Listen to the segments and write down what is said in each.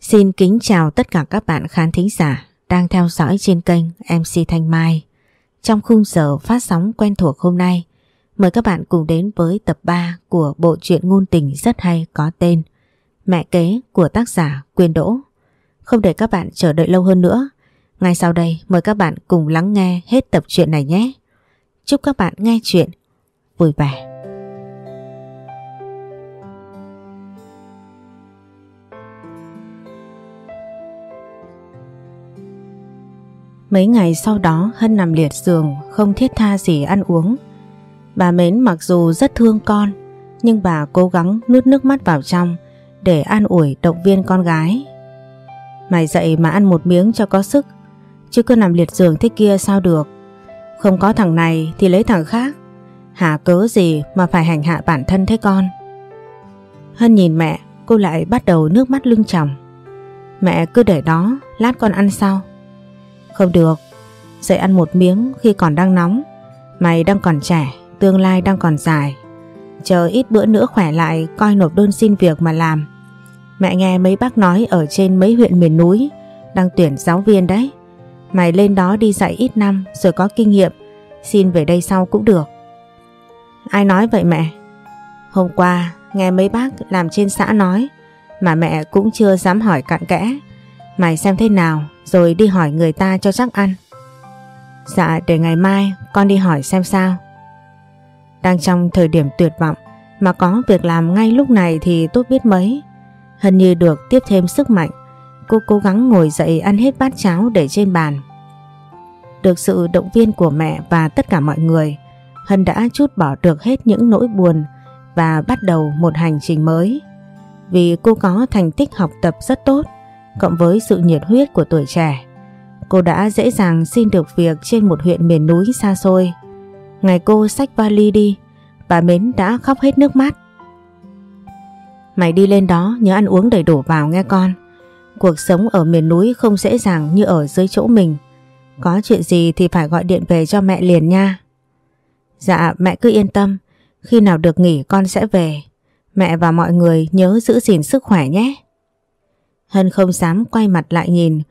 Xin kính chào tất cả các bạn khán thính giả đang theo dõi trên kênh MC Thanh Mai. Trong khung giờ phát sóng quen thuộc hôm nay, mời các bạn cùng đến với tập 3 của bộ truyện ngôn tình rất hay có tên Mẹ kế của tác giả Quyền Đỗ. Không để các bạn chờ đợi lâu hơn nữa, ngay sau đây mời các bạn cùng lắng nghe hết tập truyện này nhé. Chúc các bạn nghe chuyện vui vẻ. Mấy ngày sau đó, Hân nằm liệt giường, không thiết tha gì ăn uống. Bà Mến mặc dù rất thương con, nhưng bà cố gắng nuốt nước mắt vào trong để an ủi động viên con gái. Mày dậy mà ăn một miếng cho có sức, chứ cứ nằm liệt giường thế kia sao được. Không có thằng này thì lấy thằng khác. Hả cớ gì mà phải hành hạ bản thân thế con. Hân nhìn mẹ, cô lại bắt đầu nước mắt lưng tròng. Mẹ cứ để đó, lát con ăn sau. Không được, dậy ăn một miếng khi còn đang nóng. Mày đang còn trẻ, tương lai đang còn dài. Chờ ít bữa nữa khỏe lại coi nộp đơn xin việc mà làm. Mẹ nghe mấy bác nói ở trên mấy huyện miền núi đang tuyển giáo viên đấy. Mày lên đó đi dạy ít năm rồi có kinh nghiệm, xin về đây sau cũng được. Ai nói vậy mẹ? Hôm qua nghe mấy bác làm trên xã nói mà mẹ cũng chưa dám hỏi cặn kẽ. Mày xem thế nào rồi đi hỏi người ta cho chắc ăn. Dạ để ngày mai con đi hỏi xem sao. Đang trong thời điểm tuyệt vọng mà có việc làm ngay lúc này thì tốt biết mấy. Hân như được tiếp thêm sức mạnh. Cô cố gắng ngồi dậy ăn hết bát cháo để trên bàn. Được sự động viên của mẹ và tất cả mọi người, Hân đã chút bỏ được hết những nỗi buồn và bắt đầu một hành trình mới. Vì cô có thành tích học tập rất tốt, cộng với sự nhiệt huyết của tuổi trẻ. Cô đã dễ dàng xin được việc trên một huyện miền núi xa xôi. Ngày cô xách vali đi, bà Mến đã khóc hết nước mắt. Mày đi lên đó nhớ ăn uống đầy đủ vào nghe con. Cuộc sống ở miền núi không dễ dàng như ở dưới chỗ mình. Có chuyện gì thì phải gọi điện về cho mẹ liền nha. Dạ mẹ cứ yên tâm, khi nào được nghỉ con sẽ về. Mẹ và mọi người nhớ giữ gìn sức khỏe nhé. Hân không dám quay mặt lại nhìn,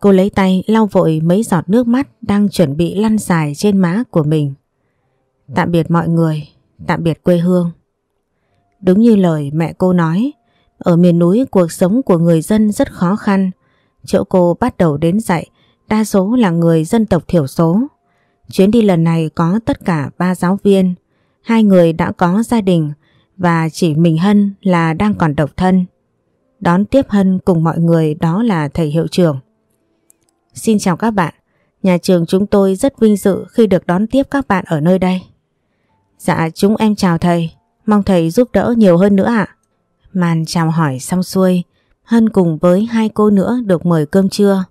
cô lấy tay lau vội mấy giọt nước mắt đang chuẩn bị lăn dài trên má của mình. Tạm biệt mọi người, tạm biệt quê hương. Đúng như lời mẹ cô nói, ở miền núi cuộc sống của người dân rất khó khăn. Chỗ cô bắt đầu đến dạy, đa số là người dân tộc thiểu số. Chuyến đi lần này có tất cả ba giáo viên, hai người đã có gia đình và chỉ mình Hân là đang còn độc thân. Đón tiếp Hân cùng mọi người đó là thầy hiệu trưởng. Xin chào các bạn, nhà trường chúng tôi rất vinh dự khi được đón tiếp các bạn ở nơi đây. Dạ chúng em chào thầy, mong thầy giúp đỡ nhiều hơn nữa ạ. Màn chào hỏi xong xuôi, Hân cùng với hai cô nữa được mời cơm trưa.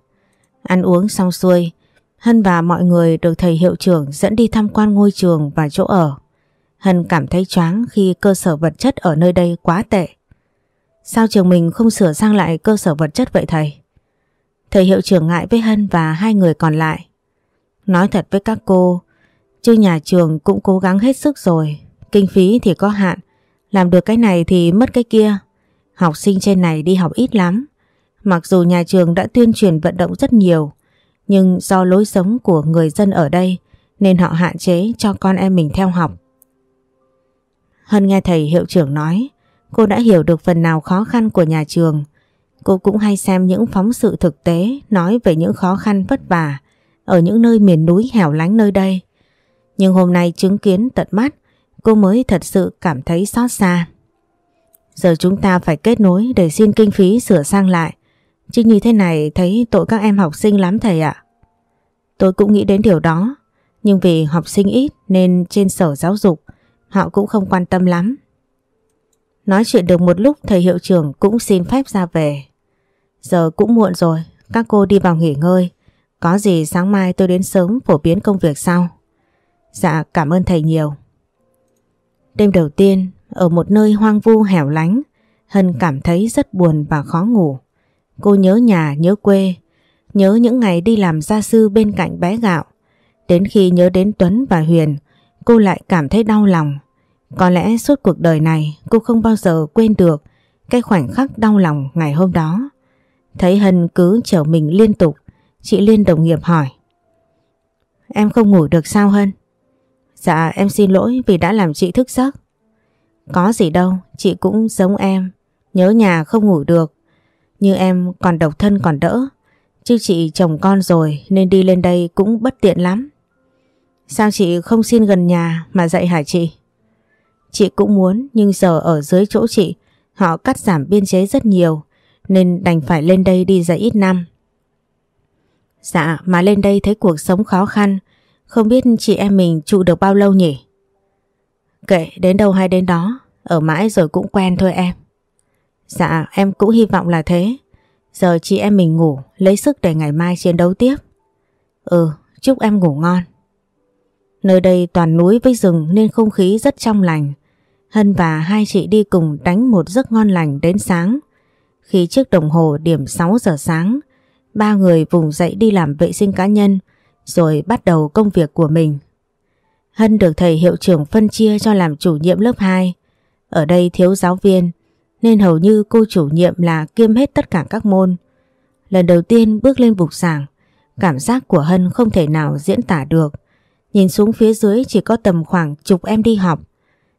Ăn uống xong xuôi, Hân và mọi người được thầy hiệu trưởng dẫn đi tham quan ngôi trường và chỗ ở. Hân cảm thấy choáng khi cơ sở vật chất ở nơi đây quá tệ. Sao trường mình không sửa sang lại cơ sở vật chất vậy thầy? Thầy hiệu trưởng ngại với Hân và hai người còn lại. Nói thật với các cô, chứ nhà trường cũng cố gắng hết sức rồi. Kinh phí thì có hạn, làm được cái này thì mất cái kia. Học sinh trên này đi học ít lắm. Mặc dù nhà trường đã tuyên truyền vận động rất nhiều, nhưng do lối sống của người dân ở đây nên họ hạn chế cho con em mình theo học. Hân nghe thầy hiệu trưởng nói, cô đã hiểu được phần nào khó khăn của nhà trường. Cô cũng hay xem những phóng sự thực tế nói về những khó khăn vất vả ở những nơi miền núi hẻo lánh nơi đây. Nhưng hôm nay chứng kiến tận mắt, cô mới thật sự cảm thấy xót xa. Giờ chúng ta phải kết nối để xin kinh phí sửa sang lại. Chứ như thế này thấy tội các em học sinh lắm thầy ạ. Tôi cũng nghĩ đến điều đó. Nhưng vì học sinh ít nên trên sở giáo dục họ cũng không quan tâm lắm. Nói chuyện được một lúc thầy hiệu trưởng cũng xin phép ra về. Giờ cũng muộn rồi, các cô đi vào nghỉ ngơi. Có gì sáng mai tôi đến sớm phổ biến công việc sau. Dạ cảm ơn thầy nhiều. Đêm đầu tiên, ở một nơi hoang vu hẻo lánh, Hân cảm thấy rất buồn và khó ngủ. Cô nhớ nhà, nhớ quê, nhớ những ngày đi làm gia sư bên cạnh bé gạo. Đến khi nhớ đến Tuấn và Huyền, cô lại cảm thấy đau lòng. Có lẽ suốt cuộc đời này cô không bao giờ quên được cái khoảnh khắc đau lòng ngày hôm đó. Thấy Hân cứ chở mình liên tục, chị Liên đồng nghiệp hỏi. Em không ngủ được sao Hân? Dạ em xin lỗi vì đã làm chị thức giấc. Có gì đâu, chị cũng giống em, nhớ nhà không ngủ được. Như em còn độc thân còn đỡ, chứ chị chồng con rồi nên đi lên đây cũng bất tiện lắm. Sao chị không xin gần nhà mà dạy hả chị? Chị cũng muốn, nhưng giờ ở dưới chỗ chị, họ cắt giảm biên chế rất nhiều, nên đành phải lên đây đi dạy ít năm. Dạ mà lên đây thấy cuộc sống khó khăn, không biết chị em mình trụ được bao lâu nhỉ? Kệ, đến đâu hay đến đó, ở mãi rồi cũng quen thôi em. Dạ em cũng hy vọng là thế. Giờ chị em mình ngủ, lấy sức để ngày mai chiến đấu tiếp. Ừ chúc em ngủ ngon. Nơi đây toàn núi với rừng nên không khí rất trong lành. Hân và hai chị đi cùng đánh một giấc ngon lành đến sáng. Khi chiếc đồng hồ điểm 6 giờ sáng, ba người vùng dậy đi làm vệ sinh cá nhân rồi bắt đầu công việc của mình. Hân được thầy hiệu trưởng phân chia cho làm chủ nhiệm lớp 2. Ở đây thiếu giáo viên nên hầu như cô chủ nhiệm là kiêm hết tất cả các môn. Lần đầu tiên bước lên bục giảng, cảm giác của Hân không thể nào diễn tả được. Nhìn xuống phía dưới chỉ có tầm khoảng chục em đi học.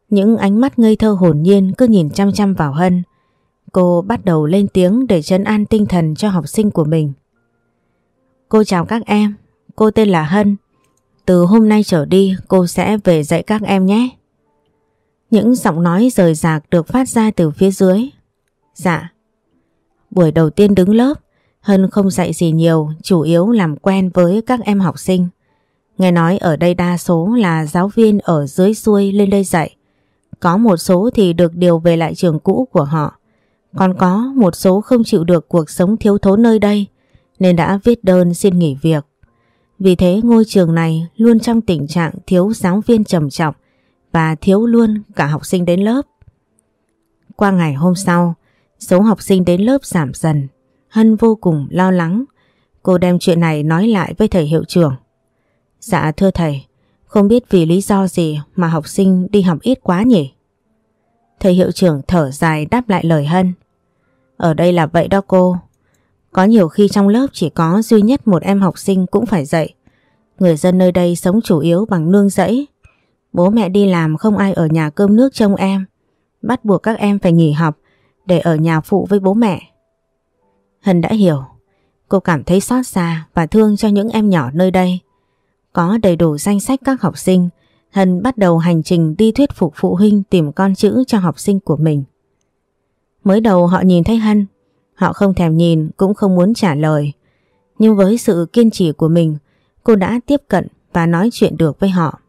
Những ánh mắt ngây thơ hồn nhiên cứ nhìn chăm chăm vào Hân. Cô bắt đầu lên tiếng để trấn an tinh thần cho học sinh của mình. Cô chào các em, cô tên là Hân. Từ hôm nay trở đi cô sẽ về dạy các em nhé. Những giọng nói rời rạc được phát ra từ phía dưới. Dạ. Buổi đầu tiên đứng lớp, Hân không dạy gì nhiều, chủ yếu làm quen với các em học sinh. Nghe nói ở đây đa số là giáo viên ở dưới xuôi lên đây dạy. Có một số thì được điều về lại trường cũ của họ. Còn có một số không chịu được cuộc sống thiếu thốn nơi đây nên đã viết đơn xin nghỉ việc. Vì thế ngôi trường này luôn trong tình trạng thiếu giáo viên trầm trọng và thiếu luôn cả học sinh đến lớp. Qua ngày hôm sau, số học sinh đến lớp giảm dần. Hân vô cùng lo lắng. Cô đem chuyện này nói lại với thầy hiệu trưởng. Dạ thưa thầy, không biết vì lý do gì mà học sinh đi học ít quá nhỉ? Thầy hiệu trưởng thở dài đáp lại lời Hân. Ở đây là vậy đó cô. Có nhiều khi trong lớp chỉ có duy nhất một em học sinh cũng phải dạy. Người dân nơi đây sống chủ yếu bằng nương rẫy. Bố mẹ đi làm không ai ở nhà cơm nước trông em. Bắt buộc các em phải nghỉ học để ở nhà phụ với bố mẹ. Hân đã hiểu. Cô cảm thấy xót xa và thương cho những em nhỏ nơi đây. Có đầy đủ danh sách các học sinh, Hân bắt đầu hành trình đi thuyết phục phụ huynh tìm con chữ cho học sinh của mình. Mới đầu họ nhìn thấy Hân, họ không thèm nhìn cũng không muốn trả lời. Nhưng với sự kiên trì của mình, cô đã tiếp cận và nói chuyện được với họ.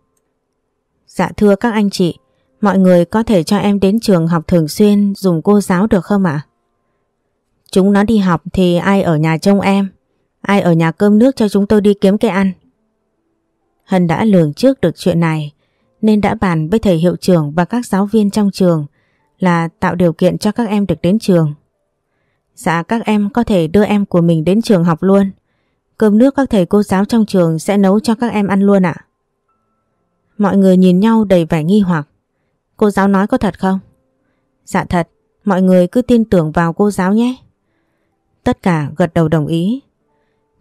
Dạ thưa các anh chị, mọi người có thể cho em đến trường học thường xuyên dùng cô giáo được không ạ? Chúng nó đi học thì ai ở nhà trông em, ai ở nhà cơm nước cho chúng tôi đi kiếm cái ăn. Hân đã lường trước được chuyện này nên đã bàn với thầy hiệu trưởng và các giáo viên trong trường là tạo điều kiện cho các em được đến trường. Dạ các em có thể đưa em của mình đến trường học luôn. Cơm nước các thầy cô giáo trong trường sẽ nấu cho các em ăn luôn ạ. Mọi người nhìn nhau đầy vẻ nghi hoặc. Cô giáo nói có thật không? Dạ thật, mọi người cứ tin tưởng vào cô giáo nhé. Tất cả gật đầu đồng ý.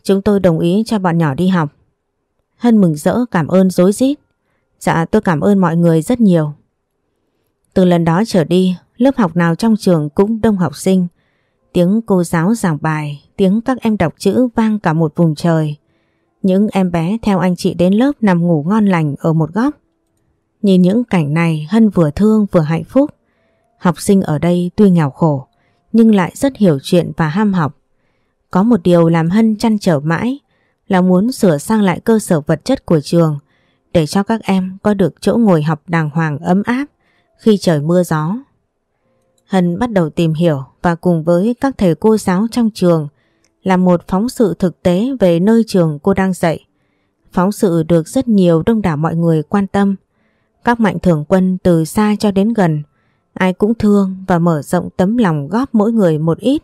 Chúng tôi đồng ý cho bọn nhỏ đi học. Hân mừng rỡ cảm ơn dối rít. Dạ tôi cảm ơn mọi người rất nhiều. Từ lần đó trở đi, lớp học nào trong trường cũng đông học sinh. Tiếng cô giáo giảng bài, tiếng các em đọc chữ vang cả một vùng trời. Những em bé theo anh chị đến lớp nằm ngủ ngon lành ở một góc. Nhìn những cảnh này Hân vừa thương vừa hạnh phúc. Học sinh ở đây tuy nghèo khổ nhưng lại rất hiểu chuyện và ham học. Có một điều làm Hân chăn trở mãi là muốn sửa sang lại cơ sở vật chất của trường để cho các em có được chỗ ngồi học đàng hoàng ấm áp khi trời mưa gió. Hân bắt đầu tìm hiểu và cùng với các thầy cô giáo trong trường làm một phóng sự thực tế về nơi trường cô đang dạy. Phóng sự được rất nhiều đông đảo mọi người quan tâm. Các mạnh thường quân từ xa cho đến gần, ai cũng thương và mở rộng tấm lòng góp mỗi người một ít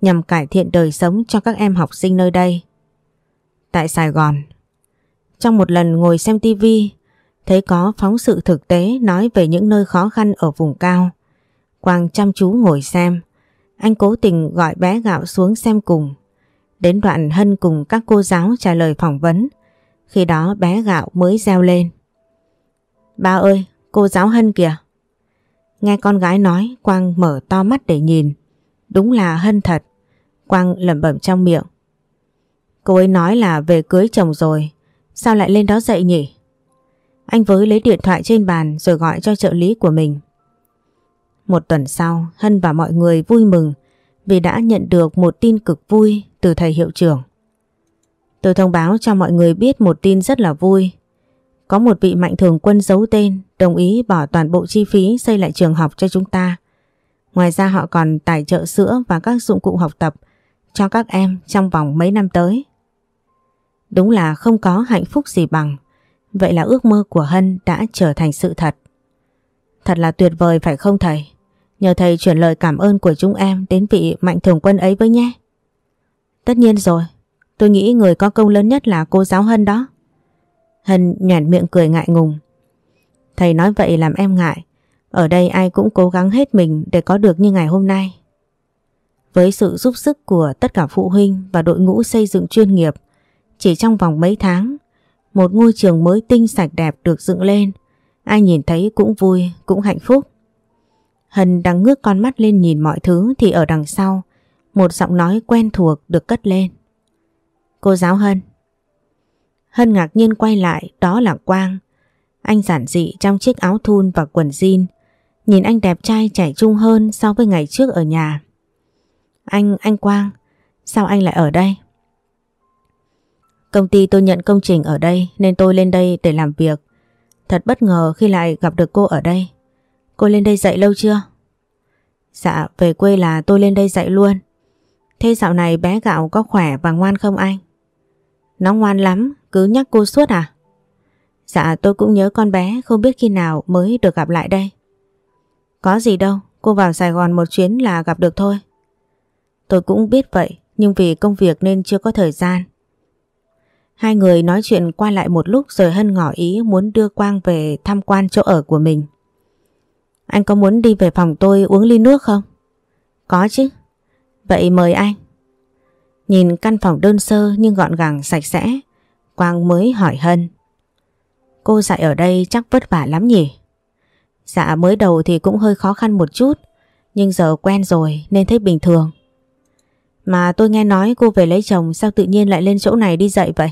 nhằm cải thiện đời sống cho các em học sinh nơi đây. Tại Sài Gòn, trong một lần ngồi xem tivi, thấy có phóng sự thực tế nói về những nơi khó khăn ở vùng cao. Quang chăm chú ngồi xem, Anh cố tình gọi bé gạo xuống xem cùng. Đến đoạn Hân cùng các cô giáo trả lời phỏng vấn. Khi đó bé gạo mới reo lên. Ba ơi, cô giáo Hân kìa. Nghe con gái nói Quang mở to mắt để nhìn. Đúng là Hân thật. Quang lẩm bẩm trong miệng. Cô ấy nói là về cưới chồng rồi. Sao lại lên đó dậy nhỉ? Anh với lấy điện thoại trên bàn rồi gọi cho trợ lý của mình. Một tuần sau, Hân và mọi người vui mừng vì đã nhận được một tin cực vui từ thầy hiệu trưởng. Tôi thông báo cho mọi người biết một tin rất là vui. Có một vị mạnh thường quân giấu tên đồng ý bỏ toàn bộ chi phí xây lại trường học cho chúng ta. Ngoài ra họ còn tài trợ sữa và các dụng cụ học tập cho các em trong vòng mấy năm tới. Đúng là không có hạnh phúc gì bằng. Vậy là ước mơ của Hân đã trở thành sự thật. Thật là tuyệt vời phải không thầy? Nhờ thầy chuyển lời cảm ơn của chúng em đến vị mạnh thường quân ấy với nhé. Tất nhiên rồi, tôi nghĩ người có công lớn nhất là cô giáo Hân đó. Hân nhoẻn miệng cười ngại ngùng. Thầy nói vậy làm em ngại. Ở đây ai cũng cố gắng hết mình để có được như ngày hôm nay. Với sự giúp sức của tất cả phụ huynh và đội ngũ xây dựng chuyên nghiệp, chỉ trong vòng mấy tháng, một ngôi trường mới tinh sạch đẹp được dựng lên. Ai nhìn thấy cũng vui, cũng hạnh phúc. Hân đang ngước con mắt lên nhìn mọi thứ thì ở đằng sau, một giọng nói quen thuộc được cất lên. Cô giáo Hân. Hân ngạc nhiên quay lại, đó là Quang. Anh giản dị trong chiếc áo thun và quần jean. Nhìn anh đẹp trai trẻ trung hơn so với ngày trước ở nhà. Anh, anh Quang, sao anh lại ở đây? Công ty tôi nhận công trình ở đây nên tôi lên đây để làm việc. Thật bất ngờ khi lại gặp được cô ở đây. Cô lên đây dạy lâu chưa? Dạ, về quê là tôi lên đây dạy luôn. Thế dạo này bé gạo có khỏe và ngoan không anh? Nó ngoan lắm, cứ nhắc cô suốt à? Dạ tôi cũng nhớ con bé không biết khi nào mới được gặp lại đây. Có gì đâu, cô vào Sài Gòn một chuyến là gặp được thôi. Tôi cũng biết vậy, nhưng vì công việc nên chưa có thời gian. Hai người nói chuyện qua lại một lúc rồi Hân ngỏ ý muốn đưa Quang về tham quan chỗ ở của mình. Anh có muốn đi về phòng tôi uống ly nước không? Có chứ. Vậy mời anh. Nhìn căn phòng đơn sơ nhưng gọn gàng sạch sẽ, Quang mới hỏi Hân. Cô dạy ở đây chắc vất vả lắm nhỉ? Dạ mới đầu thì cũng hơi khó khăn một chút, nhưng giờ quen rồi nên thấy bình thường. Mà tôi nghe nói cô về lấy chồng sao tự nhiên lại lên chỗ này đi dạy vậy?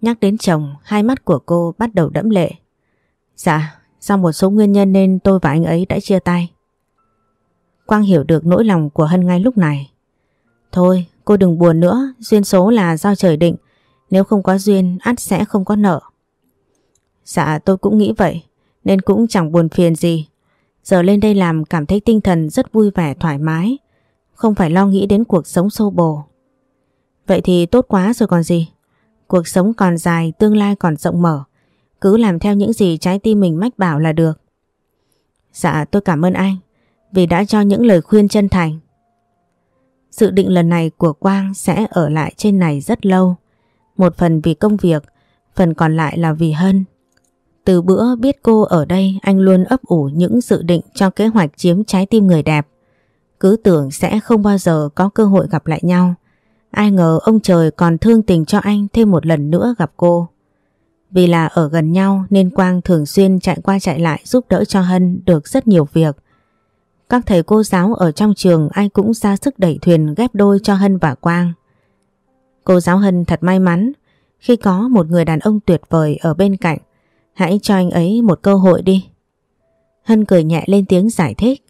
Nhắc đến chồng, hai mắt của cô bắt đầu đẫm lệ. Dạ, do một số nguyên nhân nên tôi và anh ấy đã chia tay. Quang hiểu được nỗi lòng của Hân ngay lúc này. Thôi, cô đừng buồn nữa, duyên số là do trời định. Nếu không có duyên, ắt sẽ không có nợ. Dạ, tôi cũng nghĩ vậy, nên cũng chẳng buồn phiền gì. Giờ lên đây làm cảm thấy tinh thần rất vui vẻ thoải mái, không phải lo nghĩ đến cuộc sống sâu bồ. Vậy thì tốt quá rồi còn gì. Cuộc sống còn dài, tương lai còn rộng mở. Cứ làm theo những gì trái tim mình mách bảo là được. Dạ tôi cảm ơn anh vì đã cho những lời khuyên chân thành. Dự định lần này của Quang sẽ ở lại trên này rất lâu. Một phần vì công việc, phần còn lại là vì Hân. Từ bữa biết cô ở đây anh luôn ấp ủ những dự định cho kế hoạch chiếm trái tim người đẹp. Cứ tưởng sẽ không bao giờ có cơ hội gặp lại nhau. Ai ngờ ông trời còn thương tình cho anh thêm một lần nữa gặp cô. Vì là ở gần nhau nên Quang thường xuyên chạy qua chạy lại giúp đỡ cho Hân được rất nhiều việc. Các thầy cô giáo ở trong trường ai cũng ra sức đẩy thuyền ghép đôi cho Hân và Quang. Cô giáo Hân thật may mắn, khi có một người đàn ông tuyệt vời ở bên cạnh. Hãy cho anh ấy một cơ hội đi. Hân cười nhẹ lên tiếng giải thích.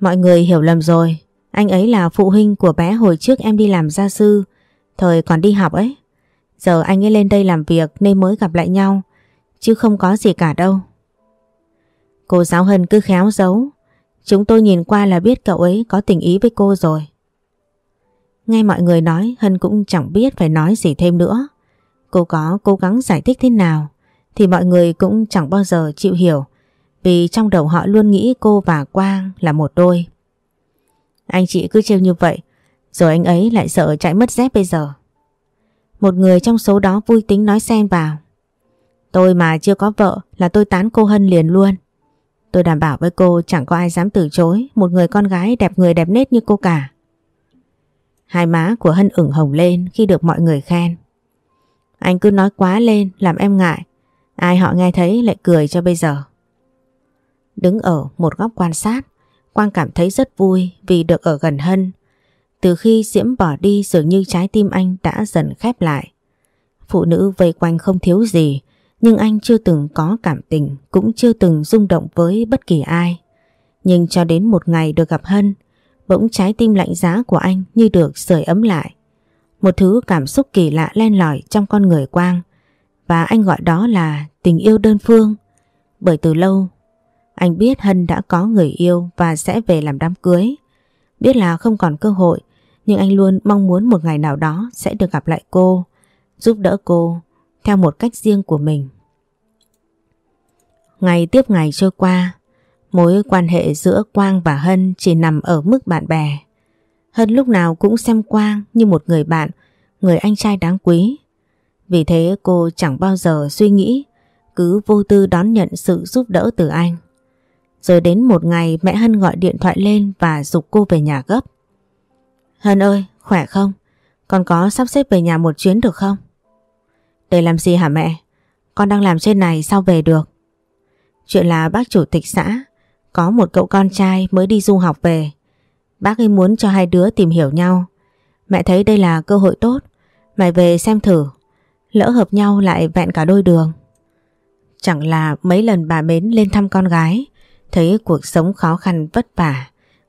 Mọi người hiểu lầm rồi. Anh ấy là phụ huynh của bé hồi trước em đi làm gia sư, thời còn đi học ấy. Giờ anh ấy lên đây làm việc nên mới gặp lại nhau, chứ không có gì cả đâu. Cô giáo Hân cứ khéo giấu, chúng tôi nhìn qua là biết cậu ấy có tình ý với cô rồi. Nghe mọi người nói Hân cũng chẳng biết phải nói gì thêm nữa. Cô có cố gắng giải thích thế nào thì mọi người cũng chẳng bao giờ chịu hiểu vì trong đầu họ luôn nghĩ cô và Quang là một đôi. Anh chị cứ trêu như vậy Rồi anh ấy lại sợ chạy mất dép bây giờ Một người trong số đó vui tính nói xen vào Tôi mà chưa có vợ là tôi tán cô Hân liền luôn Tôi đảm bảo với cô chẳng có ai dám từ chối một người con gái đẹp người đẹp nết như cô cả. Hai má của Hân ửng hồng lên khi được mọi người khen. Anh cứ nói quá lên làm em ngại. Ai họ nghe thấy lại cười cho bây giờ. Đứng ở một góc quan sát, Quang cảm thấy rất vui vì được ở gần Hân. Từ khi Diễm bỏ đi dường như trái tim anh đã dần khép lại. Phụ nữ vây quanh không thiếu gì, nhưng anh chưa từng có cảm tình, cũng chưa từng rung động với bất kỳ ai. Nhưng cho đến một ngày được gặp Hân, bỗng trái tim lạnh giá của anh như được sưởi ấm lại. Một thứ cảm xúc kỳ lạ len lỏi trong con người Quang và anh gọi đó là tình yêu đơn phương. Bởi từ lâu anh biết Hân đã có người yêu và sẽ về làm đám cưới. Biết là không còn cơ hội nhưng anh luôn mong muốn một ngày nào đó sẽ được gặp lại cô, giúp đỡ cô theo một cách riêng của mình. Ngày tiếp ngày trôi qua, mối quan hệ giữa Quang và Hân chỉ nằm ở mức bạn bè. Hân lúc nào cũng xem Quang như một người bạn, người anh trai đáng quý. Vì thế cô chẳng bao giờ suy nghĩ, cứ vô tư đón nhận sự giúp đỡ từ anh. Rồi đến một ngày mẹ Hân gọi điện thoại lên và dục cô về nhà gấp. Hân ơi, khỏe không? Con có sắp xếp về nhà một chuyến được không? Để làm gì hả mẹ? Con đang làm trên này sao về được? Chuyện là bác chủ tịch xã có một cậu con trai mới đi du học về. Bác ấy muốn cho hai đứa tìm hiểu nhau. Mẹ thấy đây là cơ hội tốt. Mày về xem thử. Lỡ hợp nhau lại vẹn cả đôi đường. Chẳng là mấy lần bà Mến lên thăm con gái thấy cuộc sống khó khăn vất vả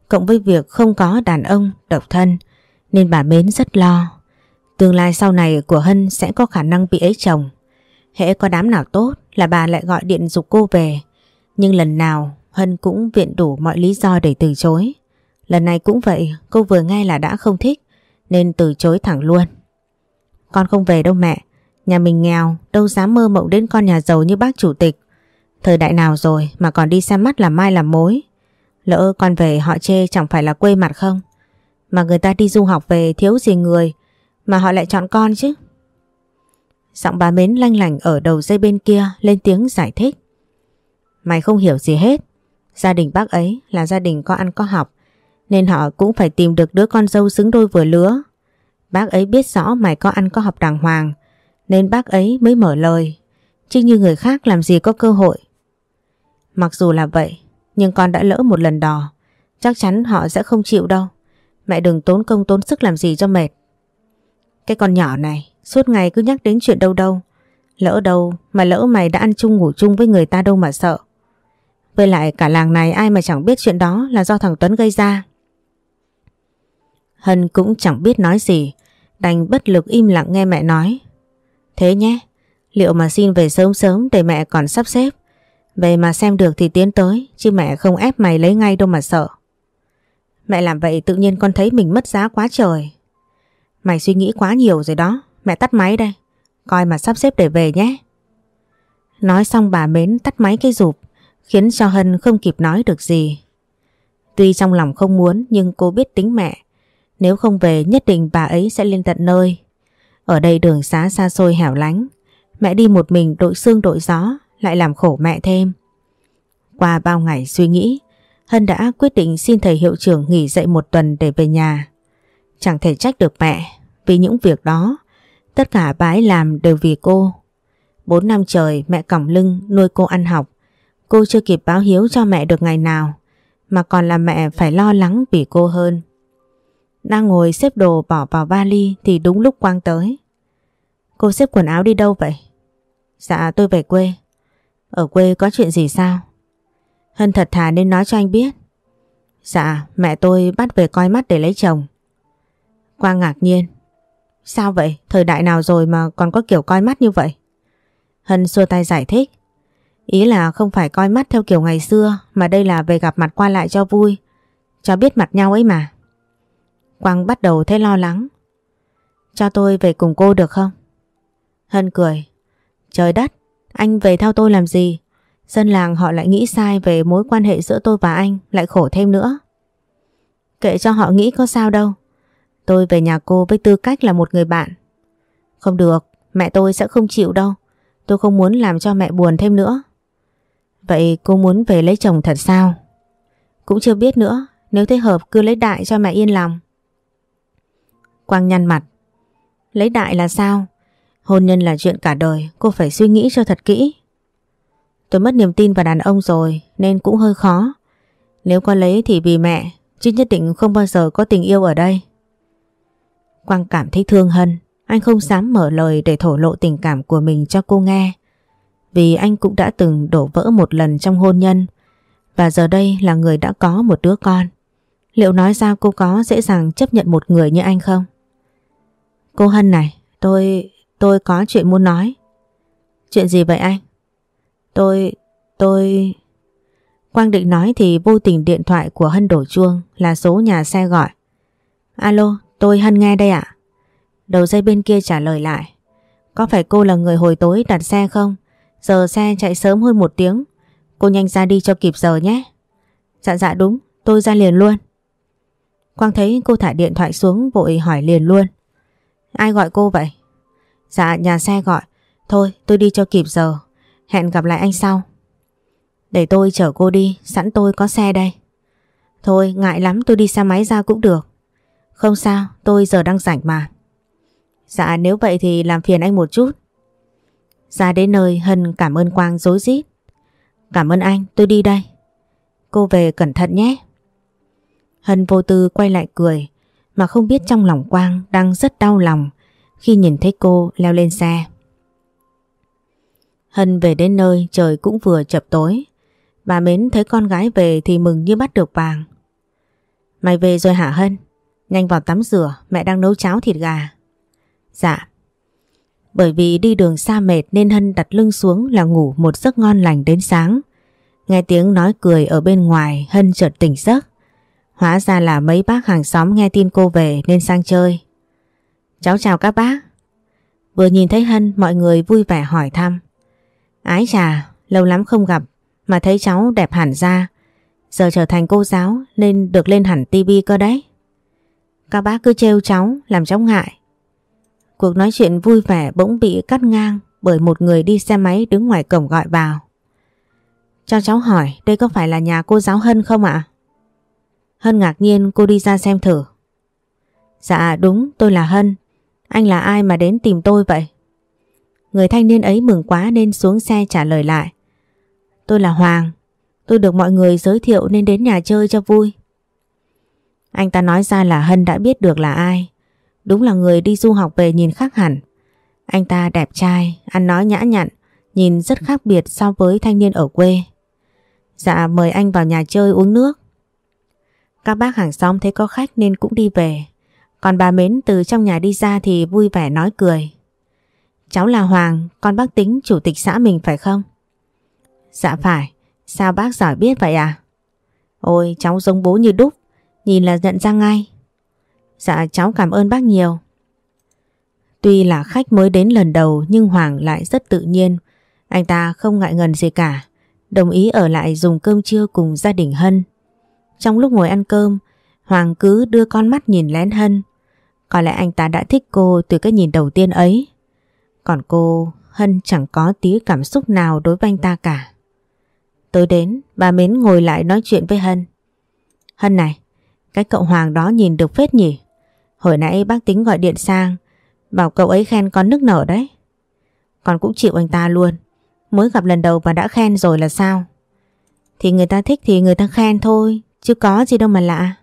cộng với việc không có đàn ông độc thân nên bà Mến rất lo. Tương lai sau này của Hân sẽ có khả năng bị ấy chồng. Hễ có đám nào tốt là bà lại gọi điện dục cô về. Nhưng lần nào Hân cũng viện đủ mọi lý do để từ chối. Lần này cũng vậy, cô vừa nghe là đã không thích nên từ chối thẳng luôn. Con không về đâu mẹ, nhà mình nghèo, đâu dám mơ mộng đến con nhà giàu như bác chủ tịch. Thời đại nào rồi mà còn đi xem mắt làm mai làm mối. Lỡ con về họ chê chẳng phải là quê mặt không? Mà người ta đi du học về thiếu gì người, mà họ lại chọn con chứ. Giọng bà Mến lanh lành ở đầu dây bên kia lên tiếng giải thích. Mày không hiểu gì hết. Gia đình bác ấy là gia đình có ăn có học, nên họ cũng phải tìm được đứa con dâu xứng đôi vừa lứa. Bác ấy biết rõ mày có ăn có học đàng hoàng, nên bác ấy mới mở lời. Chứ như người khác làm gì có cơ hội. Mặc dù là vậy nhưng con đã lỡ một lần đò chắc chắn họ sẽ không chịu đâu. Mẹ đừng tốn công tốn sức làm gì cho mệt. Cái con nhỏ này suốt ngày cứ nhắc đến chuyện đâu đâu. Lỡ đâu mà lỡ mày đã ăn chung ngủ chung với người ta đâu mà sợ. Với lại cả làng này ai mà chẳng biết chuyện đó là do thằng Tuấn gây ra. Hân cũng chẳng biết nói gì, đành bất lực im lặng nghe mẹ nói. Thế nhé, liệu mà xin về sớm sớm để mẹ còn sắp xếp. Về mà xem được thì tiến tới, chứ mẹ không ép mày lấy ngay đâu mà sợ. Mẹ làm vậy tự nhiên con thấy mình mất giá quá trời. Mày suy nghĩ quá nhiều rồi đó, mẹ tắt máy đây. Coi mà sắp xếp để về nhé. Nói xong bà Mến tắt máy cái rụp, khiến cho Hân không kịp nói được gì. Tuy trong lòng không muốn nhưng cô biết tính mẹ. Nếu không về nhất định bà ấy sẽ lên tận nơi. Ở đây đường xá xa xôi hẻo lánh. Mẹ đi một mình đội xương đội gió lại làm khổ mẹ thêm. Qua bao ngày suy nghĩ, Hân đã quyết định xin thầy hiệu trưởng nghỉ dạy một tuần để về nhà. Chẳng thể trách được mẹ vì những việc đó. Tất cả bà ấy làm đều vì cô. Bốn năm trời mẹ còng lưng nuôi cô ăn học. Cô chưa kịp báo hiếu cho mẹ được ngày nào mà còn là mẹ phải lo lắng vì cô hơn. Đang ngồi xếp đồ bỏ vào vali thì đúng lúc Quang tới. Cô xếp quần áo đi đâu vậy? Dạ tôi về quê. Ở quê có chuyện gì sao? Hân thật thà nên nói cho anh biết. Dạ, mẹ tôi bắt về coi mắt để lấy chồng. Quang ngạc nhiên. Sao vậy? Thời đại nào rồi mà còn có kiểu coi mắt như vậy? Hân xua tay giải thích. Ý là không phải coi mắt theo kiểu ngày xưa mà đây là về gặp mặt qua lại cho vui. Cho biết mặt nhau ấy mà. Quang bắt đầu thấy lo lắng. Cho tôi về cùng cô được không? Hân cười. Trời đất, anh về theo tôi làm gì? Dân làng họ lại nghĩ sai về mối quan hệ giữa tôi và anh, lại khổ thêm nữa. Kệ cho họ nghĩ có sao đâu. Tôi về nhà cô với tư cách là một người bạn. Không được, mẹ tôi sẽ không chịu đâu. Tôi không muốn làm cho mẹ buồn thêm nữa. Vậy cô muốn về lấy chồng thật sao? Cũng chưa biết nữa, nếu thấy hợp cứ lấy đại cho mẹ yên lòng. Quang nhăn mặt. Lấy đại là sao? Hôn nhân là chuyện cả đời, cô phải suy nghĩ cho thật kỹ. Tôi mất niềm tin vào đàn ông rồi nên cũng hơi khó. Nếu có lấy thì vì mẹ, chứ nhất định không bao giờ có tình yêu ở đây. Quang cảm thấy thương Hân, anh không dám mở lời để thổ lộ tình cảm của mình cho cô nghe. Vì anh cũng đã từng đổ vỡ một lần trong hôn nhân và giờ đây là người đã có một đứa con. Liệu nói ra cô có dễ dàng chấp nhận một người như anh không? Cô Hân này, tôi tôi có chuyện muốn nói. Chuyện gì vậy anh? Tôi... tôi... Quang định nói thì vô tình điện thoại của Hân đổ chuông là số nhà xe gọi. Alo, tôi Hân nghe đây ạ. Đầu dây bên kia trả lời lại. Có phải cô là người hồi tối đặt xe không? Giờ xe chạy sớm hơn một tiếng. Cô nhanh ra đi cho kịp giờ nhé. Dạ dạ đúng, tôi ra liền luôn. Quang thấy cô thả điện thoại xuống vội hỏi liền luôn. Ai gọi cô vậy? Dạ nhà xe gọi. Thôi tôi đi cho kịp giờ. Hẹn gặp lại anh sau. Để tôi chở cô đi, sẵn tôi có xe đây. Thôi ngại lắm tôi đi xe máy ra cũng được. Không sao, tôi giờ đang rảnh mà. Dạ nếu vậy thì làm phiền anh một chút. Ra đến nơi Hân cảm ơn Quang dối rít Cảm ơn anh, tôi đi đây. Cô về cẩn thận nhé. Hân vô tư quay lại cười mà không biết trong lòng Quang đang rất đau lòng khi nhìn thấy cô leo lên xe. Hân về đến nơi trời cũng vừa chập tối. Bà Mến thấy con gái về thì mừng như bắt được vàng. Mày về rồi hả Hân? Nhanh vào tắm rửa, mẹ đang nấu cháo thịt gà. Dạ. Bởi vì đi đường xa mệt nên Hân đặt lưng xuống là ngủ một giấc ngon lành đến sáng. Nghe tiếng nói cười ở bên ngoài Hân chợt tỉnh giấc. Hóa ra là mấy bác hàng xóm nghe tin cô về nên sang chơi. Cháu chào các bác. Vừa nhìn thấy Hân mọi người vui vẻ hỏi thăm. Ái chà, lâu lắm không gặp mà thấy cháu đẹp hẳn ra. Giờ trở thành cô giáo nên được lên hẳn tivi cơ đấy. Các bác cứ trêu cháu làm cháu ngại. Cuộc nói chuyện vui vẻ bỗng bị cắt ngang bởi một người đi xe máy đứng ngoài cổng gọi vào. Cho cháu hỏi đây có phải là nhà cô giáo Hân không ạ? Hân ngạc nhiên cô đi ra xem thử. Dạ đúng tôi là Hân. Anh là ai mà đến tìm tôi vậy? Người thanh niên ấy mừng quá nên xuống xe trả lời lại. Tôi là Hoàng. Tôi được mọi người giới thiệu nên đến nhà chơi cho vui. Anh ta nói ra là Hân đã biết được là ai. Đúng là người đi du học về nhìn khác hẳn. Anh ta đẹp trai, ăn nói nhã nhặn, nhìn rất khác biệt so với thanh niên ở quê. Dạ mời anh vào nhà chơi uống nước. Các bác hàng xóm thấy có khách nên cũng đi về. Còn bà Mến từ trong nhà đi ra thì vui vẻ nói cười. Cháu là Hoàng, con bác tính chủ tịch xã mình phải không? Dạ phải, sao bác giỏi biết vậy à? Ôi cháu giống bố như đúc, nhìn là nhận ra ngay. Dạ cháu cảm ơn bác nhiều. Tuy là khách mới đến lần đầu nhưng Hoàng lại rất tự nhiên. Anh ta không ngại ngần gì cả, đồng ý ở lại dùng cơm trưa cùng gia đình Hân. Trong lúc ngồi ăn cơm, Hoàng cứ đưa con mắt nhìn lén Hân. Có lẽ anh ta đã thích cô từ cái nhìn đầu tiên ấy. Còn cô, Hân chẳng có tí cảm xúc nào đối với anh ta cả. Tới đến, bà Mến ngồi lại nói chuyện với Hân. Hân này, cái cậu Hoàng đó nhìn được phết nhỉ? Hồi nãy bác tính gọi điện sang, bảo cậu ấy khen con nức nở đấy. Con cũng chịu anh ta luôn, mới gặp lần đầu mà đã khen rồi là sao? Thì người ta thích thì người ta khen thôi, chứ có gì đâu mà lạ.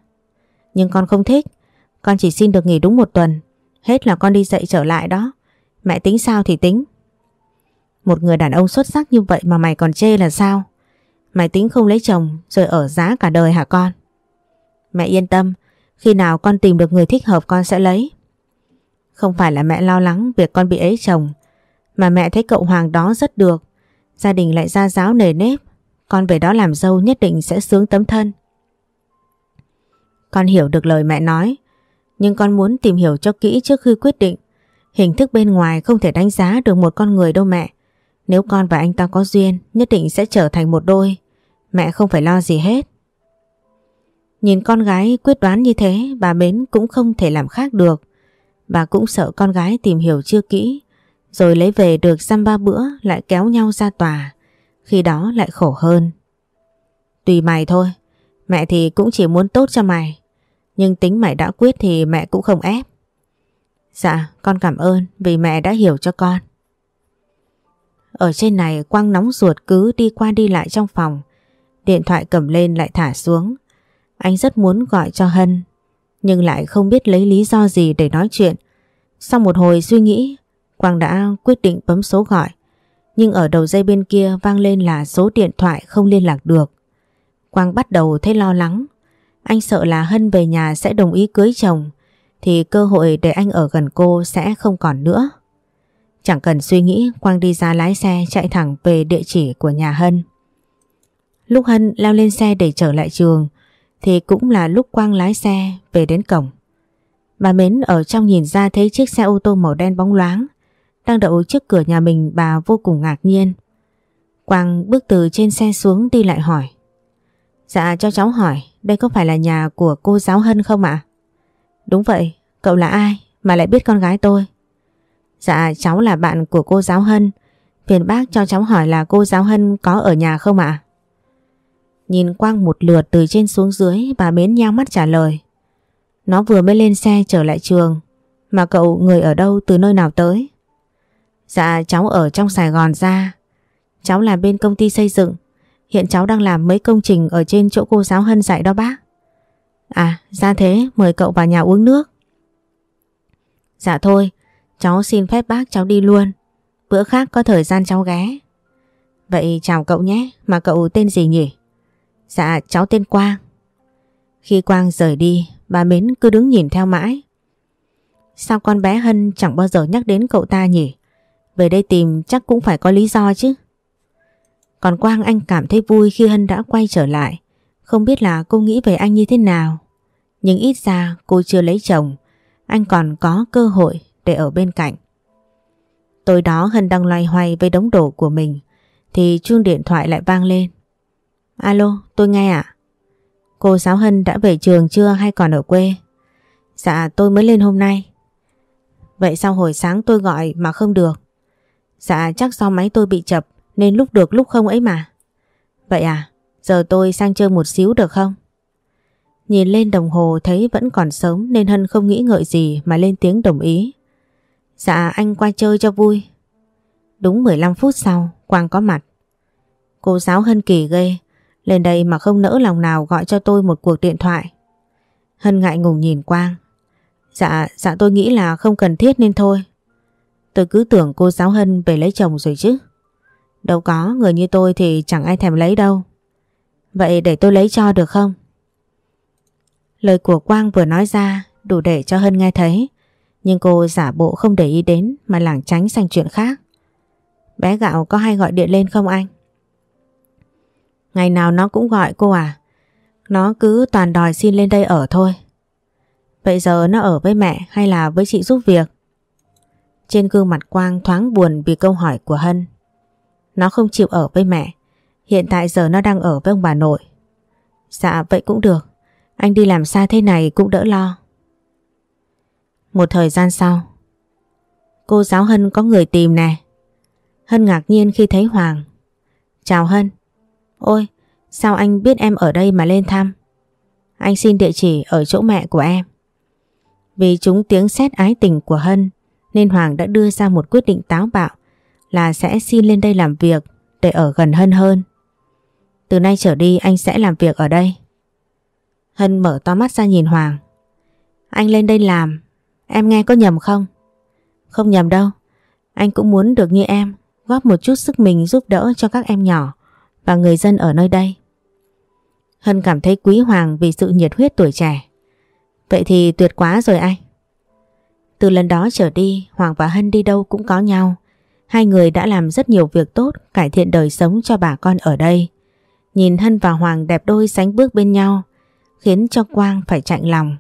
Nhưng con không thích, con chỉ xin được nghỉ đúng một tuần, hết là con đi dậy trở lại đó. Mẹ tính sao thì tính. Một người đàn ông xuất sắc như vậy mà mày còn chê là sao? Mày tính không lấy chồng rồi ở giá cả đời hả con? Mẹ yên tâm, khi nào con tìm được người thích hợp con sẽ lấy. Không phải là mẹ lo lắng việc con bị ấy chồng, mà mẹ thấy cậu Hoàng đó rất được. Gia đình lại ra giáo nề nếp, con về đó làm dâu nhất định sẽ sướng tấm thân. Con hiểu được lời mẹ nói, nhưng con muốn tìm hiểu cho kỹ trước khi quyết định. Hình thức bên ngoài không thể đánh giá được một con người đâu mẹ. Nếu con và anh ta có duyên, nhất định sẽ trở thành một đôi. Mẹ không phải lo gì hết. Nhìn con gái quyết đoán như thế, bà Mến cũng không thể làm khác được. Bà cũng sợ con gái tìm hiểu chưa kỹ, rồi lấy về được xăm ba bữa lại kéo nhau ra tòa, khi đó lại khổ hơn. Tùy mày thôi, mẹ thì cũng chỉ muốn tốt cho mày, nhưng tính mày đã quyết thì mẹ cũng không ép. Dạ, con cảm ơn vì mẹ đã hiểu cho con. Ở trên này Quang nóng ruột cứ đi qua đi lại trong phòng. Điện thoại cầm lên lại thả xuống. Anh rất muốn gọi cho Hân, nhưng lại không biết lấy lý do gì để nói chuyện. Sau một hồi suy nghĩ, Quang đã quyết định bấm số gọi. Nhưng ở đầu dây bên kia vang lên là số điện thoại không liên lạc được. Quang bắt đầu thấy lo lắng. Anh sợ là Hân về nhà sẽ đồng ý cưới chồng, thì cơ hội để anh ở gần cô sẽ không còn nữa. Chẳng cần suy nghĩ, Quang đi ra lái xe chạy thẳng về địa chỉ của nhà Hân. Lúc Hân leo lên xe để trở lại trường, thì cũng là lúc Quang lái xe về đến cổng. Bà Mến ở trong nhìn ra thấy chiếc xe ô tô màu đen bóng loáng, đang đậu trước cửa nhà mình, bà vô cùng ngạc nhiên. Quang bước từ trên xe xuống đi lại hỏi. Dạ cho cháu hỏi, đây có phải là nhà của cô giáo Hân không ạ? Đúng vậy, cậu là ai mà lại biết con gái tôi? Dạ cháu là bạn của cô giáo Hân, phiền bác cho cháu hỏi là cô giáo Hân có ở nhà không ạ? Nhìn Quang một lượt từ trên xuống dưới bà mến nhau mắt trả lời. Nó vừa mới lên xe trở lại trường, mà cậu người ở đâu từ nơi nào tới? Dạ cháu ở trong Sài Gòn ra, cháu làm bên công ty xây dựng, hiện cháu đang làm mấy công trình ở trên chỗ cô giáo Hân dạy đó bác. À ra thế, mời cậu vào nhà uống nước. Dạ thôi, Cháu xin phép bác cháu đi luôn. Bữa khác có thời gian cháu ghé. Vậy chào cậu nhé, Mà cậu tên gì nhỉ? Dạ cháu tên Quang. Khi Quang rời đi, Bà Mến cứ đứng nhìn theo mãi. Sao con bé Hân chẳng bao giờ nhắc đến cậu ta nhỉ? Về đây tìm chắc cũng phải có lý do chứ. Còn Quang anh cảm thấy vui khi Hân đã quay trở lại không biết là cô nghĩ về anh như thế nào. Nhưng ít ra cô chưa lấy chồng. Anh còn có cơ hội để ở bên cạnh. Tối đó Hân đang loay hoay với đống đồ của mình. Thì chuông điện thoại lại vang lên. Alo, tôi nghe ạ. Cô giáo Hân đã về trường chưa hay còn ở quê? Dạ tôi mới lên hôm nay. Vậy sao hồi sáng tôi gọi mà không được? Dạ chắc do máy tôi bị chập nên lúc được lúc không ấy mà. Vậy à? Giờ tôi sang chơi một xíu được không? Nhìn lên đồng hồ thấy vẫn còn sớm nên Hân không nghĩ ngợi gì mà lên tiếng đồng ý. Dạ anh qua chơi cho vui. Đúng 15 phút sau, Quang có mặt. Cô giáo Hân kỳ ghê, lên đây mà không nỡ lòng nào gọi cho tôi một cuộc điện thoại. Hân ngại ngùng nhìn Quang. Dạ, dạ tôi nghĩ là không cần thiết nên thôi. Tôi cứ tưởng cô giáo Hân về lấy chồng rồi chứ. Đâu có, người như tôi thì chẳng ai thèm lấy đâu. Vậy để tôi lấy cho được không? Lời của Quang vừa nói ra đủ để cho Hân nghe thấy. Nhưng cô giả bộ không để ý đến mà lảng tránh sang chuyện khác. Bé gạo có hay gọi điện lên không anh? Ngày nào nó cũng gọi cô à? Nó cứ toàn đòi xin lên đây ở thôi. Vậy giờ nó ở với mẹ hay là với chị giúp việc? Trên gương mặt Quang thoáng buồn vì câu hỏi của Hân. Nó không chịu ở với mẹ Hiện tại giờ nó đang ở với ông bà nội. Dạ vậy cũng được. Anh đi làm xa thế này cũng đỡ lo. Một thời gian sau. Cô giáo Hân có người tìm nè. Hân ngạc nhiên khi thấy Hoàng. Chào Hân. Ôi, sao anh biết em ở đây mà lên thăm? Anh xin địa chỉ ở chỗ mẹ của em. Vì chúng tiếng xét ái tình của Hân nên Hoàng đã đưa ra một quyết định táo bạo là sẽ xin lên đây làm việc để ở gần Hân hơn. Từ nay trở đi anh sẽ làm việc ở đây. Hân mở to mắt ra nhìn Hoàng. Anh lên đây làm, em nghe có nhầm không? Không nhầm đâu, anh cũng muốn được như em, góp một chút sức mình giúp đỡ cho các em nhỏ và người dân ở nơi đây. Hân cảm thấy quý Hoàng vì sự nhiệt huyết tuổi trẻ. Vậy thì tuyệt quá rồi anh. Từ lần đó trở đi, Hoàng và Hân đi đâu cũng có nhau. Hai người đã làm rất nhiều việc tốt, cải thiện đời sống cho bà con ở đây. Nhìn Hân và Hoàng đẹp đôi sánh bước bên nhau khiến cho Quang phải chạnh lòng.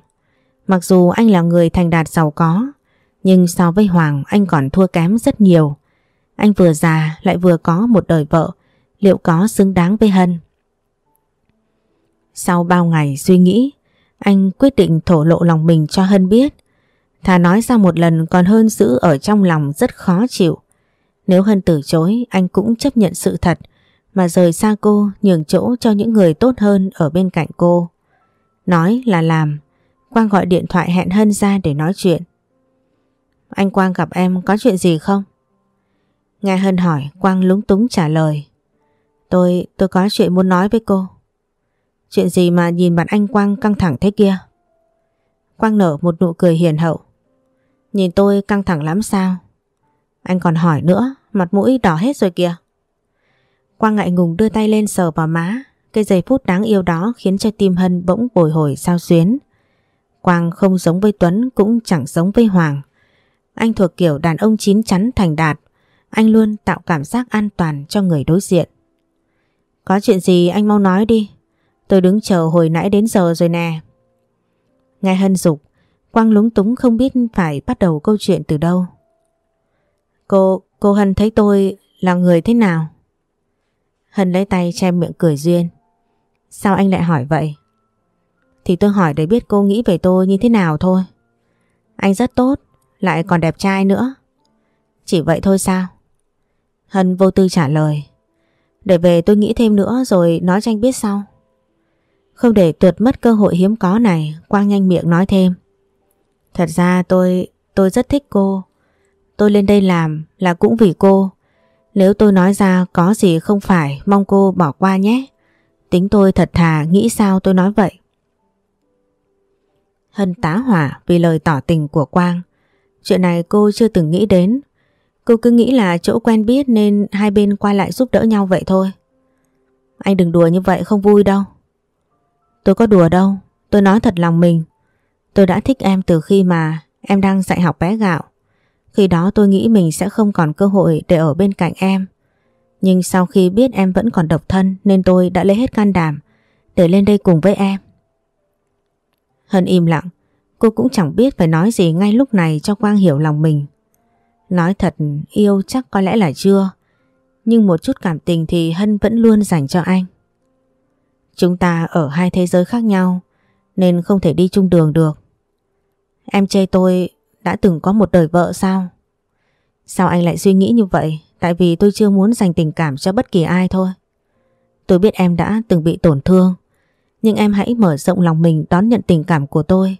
Mặc dù anh là người thành đạt giàu có nhưng so với Hoàng anh còn thua kém rất nhiều. Anh vừa già lại vừa có một đời vợ liệu có xứng đáng với Hân? Sau bao ngày suy nghĩ anh quyết định thổ lộ lòng mình cho Hân biết. Thà nói ra một lần còn hơn giữ ở trong lòng rất khó chịu. Nếu Hân từ chối anh cũng chấp nhận sự thật mà rời xa cô nhường chỗ cho những người tốt hơn ở bên cạnh cô. Nói là làm, Quang gọi điện thoại hẹn Hân ra để nói chuyện. Anh Quang gặp em có chuyện gì không? Nghe Hân hỏi, Quang lúng túng trả lời. Tôi, tôi có chuyện muốn nói với cô. Chuyện gì mà nhìn mặt anh Quang căng thẳng thế kia? Quang nở một nụ cười hiền hậu. Nhìn tôi căng thẳng lắm sao? Anh còn hỏi nữa, mặt mũi đỏ hết rồi kìa. Quang ngại ngùng đưa tay lên sờ vào má, cái giây phút đáng yêu đó khiến cho tim Hân bỗng bồi hồi sao xuyến. Quang không giống với Tuấn cũng chẳng giống với Hoàng. Anh thuộc kiểu đàn ông chín chắn thành đạt, anh luôn tạo cảm giác an toàn cho người đối diện. Có chuyện gì anh mau nói đi, tôi đứng chờ hồi nãy đến giờ rồi nè. Nghe Hân dục, Quang lúng túng không biết phải bắt đầu câu chuyện từ đâu. Cô, cô Hân thấy tôi là người thế nào? Hân lấy tay che miệng cười duyên. Sao anh lại hỏi vậy? Thì tôi hỏi để biết cô nghĩ về tôi như thế nào thôi. Anh rất tốt, lại còn đẹp trai nữa. Chỉ vậy thôi sao? Hân vô tư trả lời. Để về tôi nghĩ thêm nữa rồi nói cho anh biết sau. Không để tuột mất cơ hội hiếm có này, Quang nhanh miệng nói thêm. Thật ra tôi, tôi rất thích cô. Tôi lên đây làm là cũng vì cô. Nếu tôi nói ra có gì không phải, mong cô bỏ qua nhé. Tính tôi thật thà, nghĩ sao tôi nói vậy. Hân tá hỏa vì lời tỏ tình của Quang. Chuyện này cô chưa từng nghĩ đến. Cô cứ nghĩ là chỗ quen biết nên hai bên qua lại giúp đỡ nhau vậy thôi. Anh đừng đùa như vậy không vui đâu. Tôi có đùa đâu, tôi nói thật lòng mình. Tôi đã thích em từ khi mà em đang dạy học bé gạo. Khi đó tôi nghĩ mình sẽ không còn cơ hội để ở bên cạnh em. Nhưng sau khi biết em vẫn còn độc thân nên tôi đã lấy hết can đảm để lên đây cùng với em. Hân im lặng, cô cũng chẳng biết phải nói gì ngay lúc này cho Quang hiểu lòng mình. Nói thật yêu chắc có lẽ là chưa, nhưng một chút cảm tình thì Hân vẫn luôn dành cho anh. Chúng ta ở hai thế giới khác nhau nên không thể đi chung đường được. Em chê tôi đã từng có một đời vợ sao? Sao anh lại suy nghĩ như vậy? Tại vì tôi chưa muốn dành tình cảm cho bất kỳ ai thôi. Tôi biết em đã từng bị tổn thương nhưng em hãy mở rộng lòng mình đón nhận tình cảm của tôi.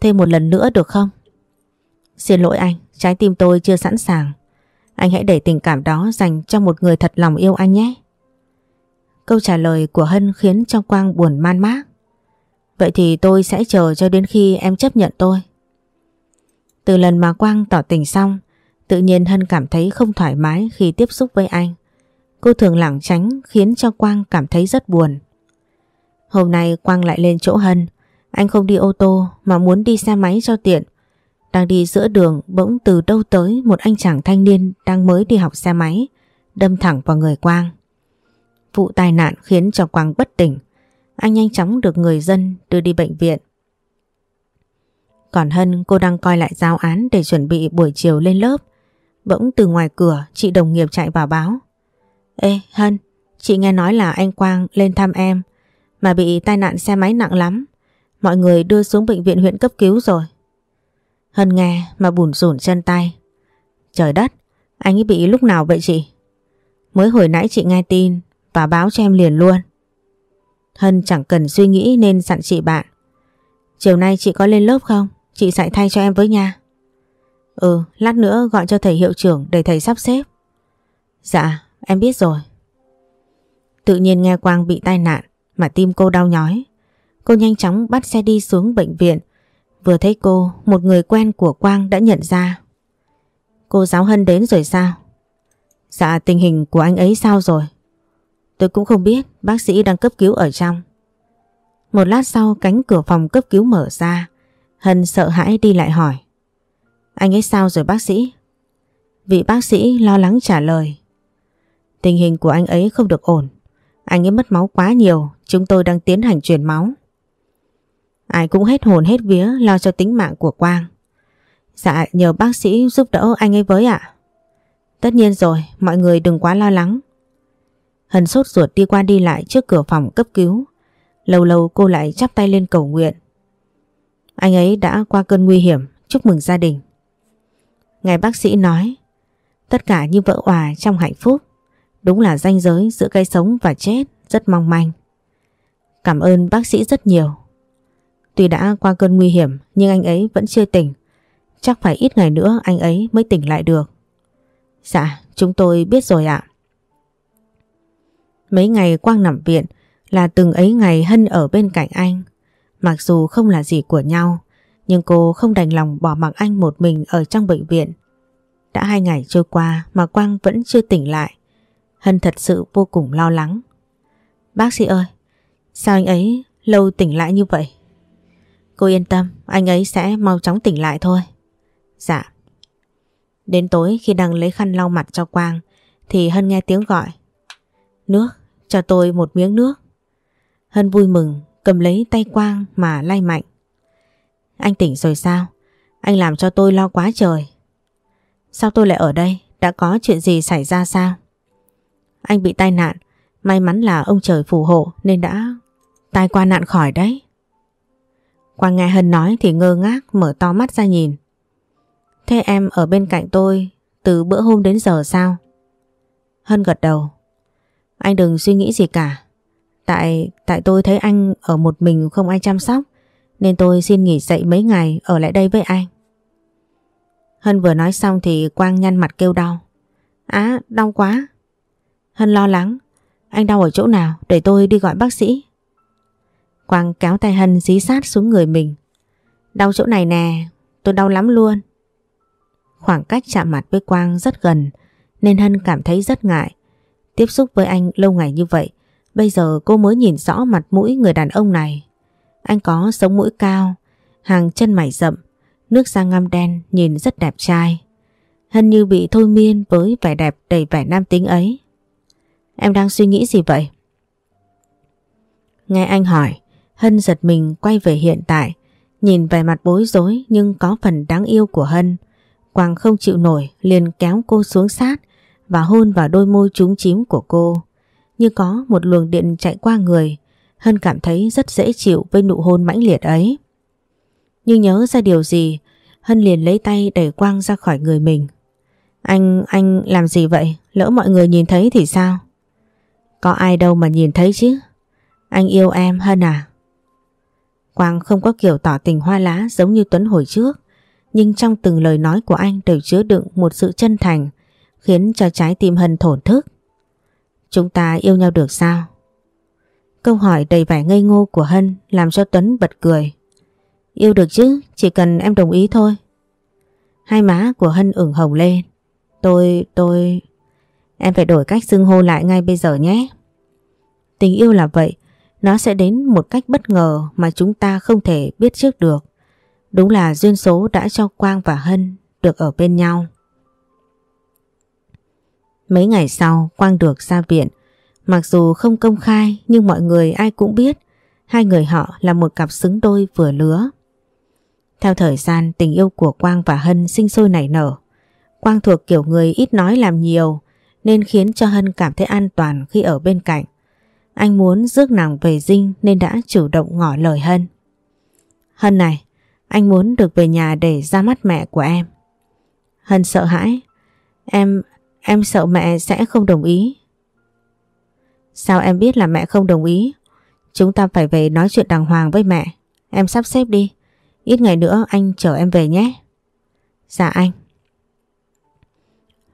Thêm một lần nữa được không? Xin lỗi anh, trái tim tôi chưa sẵn sàng. Anh hãy để tình cảm đó dành cho một người thật lòng yêu anh nhé. Câu trả lời của Hân khiến cho Quang buồn man mác. Vậy thì tôi sẽ chờ cho đến khi em chấp nhận tôi. Từ lần mà Quang tỏ tình xong, tự nhiên Hân cảm thấy không thoải mái khi tiếp xúc với anh. Cô thường lảng tránh khiến cho Quang cảm thấy rất buồn. Hôm nay Quang lại lên chỗ Hân. Anh không đi ô tô mà muốn đi xe máy cho tiện. Đang đi giữa đường bỗng từ đâu tới một anh chàng thanh niên đang mới đi học xe máy, đâm thẳng vào người Quang. Vụ tai nạn khiến cho Quang bất tỉnh. Anh nhanh chóng được người dân đưa đi bệnh viện. Còn Hân cô đang coi lại giáo án để chuẩn bị buổi chiều lên lớp. Bỗng từ ngoài cửa chị đồng nghiệp chạy vào báo. Ê Hân, chị nghe nói là anh Quang lên thăm em mà bị tai nạn xe máy nặng lắm. Mọi người đưa xuống bệnh viện huyện cấp cứu rồi. Hân nghe mà bùn rủn chân tay. Trời đất, anh ấy bị lúc nào vậy chị? Mới hồi nãy chị nghe tin và báo cho em liền luôn. Hân chẳng cần suy nghĩ nên dặn chị bạn. Chiều nay chị có lên lớp không? Chị dạy thay cho em với nha. Ừ, lát nữa gọi cho thầy hiệu trưởng để thầy sắp xếp. Dạ, em biết rồi. Tự nhiên nghe Quang bị tai nạn mà tim cô đau nhói. Cô nhanh chóng bắt xe đi xuống bệnh viện. Vừa thấy cô, một người quen của Quang đã nhận ra. Cô giáo Hân đến rồi sao? Dạ tình hình của anh ấy sao rồi? Tôi cũng không biết, bác sĩ đang cấp cứu ở trong. Một lát sau cánh cửa phòng cấp cứu mở ra. Hân sợ hãi đi lại hỏi. Anh ấy sao rồi bác sĩ? Vị bác sĩ lo lắng trả lời. Tình hình của anh ấy không được ổn. Anh ấy mất máu quá nhiều, chúng tôi đang tiến hành truyền máu. Ai cũng hết hồn hết vía lo cho tính mạng của Quang. Dạ nhờ bác sĩ giúp đỡ anh ấy với ạ. Tất nhiên rồi, mọi người đừng quá lo lắng. Hân sốt ruột đi qua đi lại trước cửa phòng cấp cứu. Lâu lâu cô lại chắp tay lên cầu nguyện. Anh ấy đã qua cơn nguy hiểm, chúc mừng gia đình. Ngài bác sĩ nói, tất cả như vỡ hòa trong hạnh phúc. Đúng là ranh giới giữa cái sống và chết rất mong manh. Cảm ơn bác sĩ rất nhiều. Tuy đã qua cơn nguy hiểm nhưng anh ấy vẫn chưa tỉnh. Chắc phải ít ngày nữa anh ấy mới tỉnh lại được. Dạ, chúng tôi biết rồi ạ. Mấy ngày Quang nằm viện là từng ấy ngày Hân ở bên cạnh anh. Mặc dù không là gì của nhau, nhưng cô không đành lòng bỏ mặc anh một mình ở trong bệnh viện. Đã hai ngày trôi qua mà Quang vẫn chưa tỉnh lại. Hân thật sự vô cùng lo lắng. Bác sĩ ơi, sao anh ấy lâu tỉnh lại như vậy? Cô yên tâm, anh ấy sẽ mau chóng tỉnh lại thôi. Dạ. Đến tối khi đang lấy khăn lau mặt cho Quang thì Hân nghe tiếng gọi. Nước, cho tôi một miếng nước. Hân vui mừng cầm lấy tay Quang mà lay mạnh. Anh tỉnh rồi sao? Anh làm cho tôi lo quá trời. Sao tôi lại ở đây? Đã có chuyện gì xảy ra sao? Anh bị tai nạn. May mắn là ông trời phù hộ nên đã tai qua nạn khỏi đấy. Quang nghe Hân nói thì ngơ ngác mở to mắt ra nhìn. Thế em ở bên cạnh tôi từ bữa hôm đến giờ sao? Hân gật đầu. Anh đừng suy nghĩ gì cả. Tại tại tôi thấy anh ở một mình không ai chăm sóc nên tôi xin nghỉ dậy mấy ngày ở lại đây với anh. Hân vừa nói xong thì Quang nhăn mặt kêu đau. Á, đau quá. Hân lo lắng. Anh đau ở chỗ nào để tôi đi gọi bác sĩ. Quang kéo tay Hân dí sát xuống người mình. Đau chỗ này nè, tôi đau lắm luôn. Khoảng cách chạm mặt với Quang rất gần nên Hân cảm thấy rất ngại. Tiếp xúc với anh lâu ngày như vậy, bây giờ cô mới nhìn rõ mặt mũi người đàn ông này. Anh có sống mũi cao, hàng chân mày rậm, nước da ngăm đen nhìn rất đẹp trai. Hân như bị thôi miên với vẻ đẹp đầy vẻ nam tính ấy. Em đang suy nghĩ gì vậy? Nghe anh hỏi, Hân giật mình quay về hiện tại, nhìn vẻ mặt bối rối nhưng có phần đáng yêu của Hân. Quang không chịu nổi liền kéo cô xuống sát và hôn vào đôi môi trúng chím của cô. Như có một luồng điện chạy qua người, Hân cảm thấy rất dễ chịu với nụ hôn mãnh liệt ấy. Nhưng nhớ ra điều gì, Hân liền lấy tay đẩy Quang ra khỏi người mình. Anh, anh làm gì vậy? Lỡ mọi người nhìn thấy thì sao? Có ai đâu mà nhìn thấy chứ? Anh yêu em Hân à? Quang không có kiểu tỏ tình hoa lá giống như Tuấn hồi trước, nhưng trong từng lời nói của anh đều chứa đựng một sự chân thành, khiến cho trái tim Hân thổn thức. Chúng ta yêu nhau được sao? Câu hỏi đầy vẻ ngây ngô của Hân làm cho Tuấn bật cười. Yêu được chứ, chỉ cần em đồng ý thôi. Hai má của Hân ửng hồng lên. Tôi, tôi... Em phải đổi cách xưng hô lại ngay bây giờ nhé. Tình yêu là vậy, nó sẽ đến một cách bất ngờ mà chúng ta không thể biết trước được. Đúng là duyên số đã cho Quang và Hân được ở bên nhau. Mấy ngày sau Quang được ra viện Mặc dù không công khai nhưng mọi người ai cũng biết hai người họ là một cặp xứng đôi vừa lứa. Theo thời gian tình yêu của Quang và Hân sinh sôi nảy nở. Quang thuộc kiểu người ít nói làm nhiều nên khiến cho Hân cảm thấy an toàn khi ở bên cạnh. Anh muốn rước nàng về dinh nên đã chủ động ngỏ lời Hân. Hân này, anh muốn được về nhà để ra mắt mẹ của em. Hân sợ hãi. Em, em sợ mẹ sẽ không đồng ý. Sao em biết là mẹ không đồng ý? Chúng ta phải về nói chuyện đàng hoàng với mẹ. Em sắp xếp đi. Ít ngày nữa anh chở em về nhé. Dạ anh.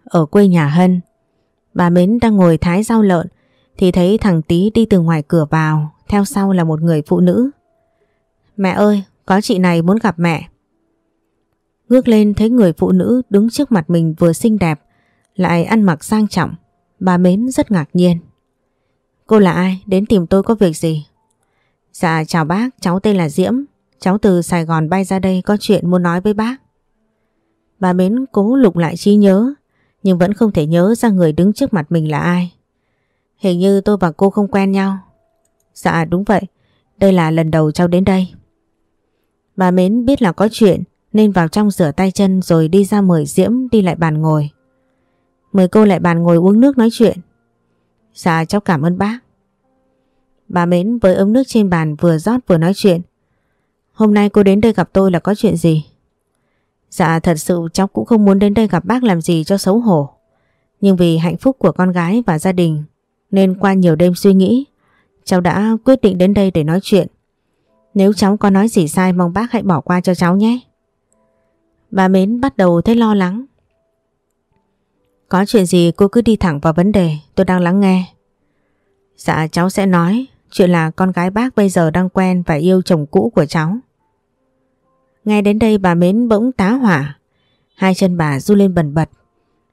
Ở quê nhà Hân, bà Mến đang ngồi thái rau lợn thì thấy thằng Tý đi từ ngoài cửa vào, theo sau là một người phụ nữ. Mẹ ơi, có chị này muốn gặp mẹ. Ngước lên thấy người phụ nữ đứng trước mặt mình vừa xinh đẹp, lại ăn mặc sang trọng. Bà Mến rất ngạc nhiên. Cô là ai? Đến tìm tôi có việc gì? Dạ chào bác, cháu tên là Diễm. Cháu từ Sài Gòn bay ra đây có chuyện muốn nói với bác. Bà Mến cố lục lại trí nhớ, nhưng vẫn không thể nhớ ra người đứng trước mặt mình là ai. Hình như tôi và cô không quen nhau. Dạ đúng vậy, đây là lần đầu cháu đến đây. Bà Mến biết là có chuyện nên vào trong rửa tay chân rồi đi ra mời Diễm đi lại bàn ngồi. Mời cô lại bàn ngồi uống nước nói chuyện. Dạ cháu cảm ơn bác. Bà Mến với ấm nước trên bàn vừa rót vừa nói chuyện. Hôm nay cô đến đây gặp tôi là có chuyện gì? Dạ thật sự cháu cũng không muốn đến đây gặp bác làm gì cho xấu hổ. Nhưng vì hạnh phúc của con gái và gia đình, nên qua nhiều đêm suy nghĩ, cháu đã quyết định đến đây để nói chuyện. Nếu cháu có nói gì sai, mong bác hãy bỏ qua cho cháu nhé. Bà Mến bắt đầu thấy lo lắng. Có chuyện gì cô cứ đi thẳng vào vấn đề, tôi đang lắng nghe. Dạ cháu sẽ nói, chuyện là con gái bác bây giờ đang quen và yêu chồng cũ của cháu. Ngay đến đây bà Mến bỗng tá hỏa, hai chân bà du lên bần bật,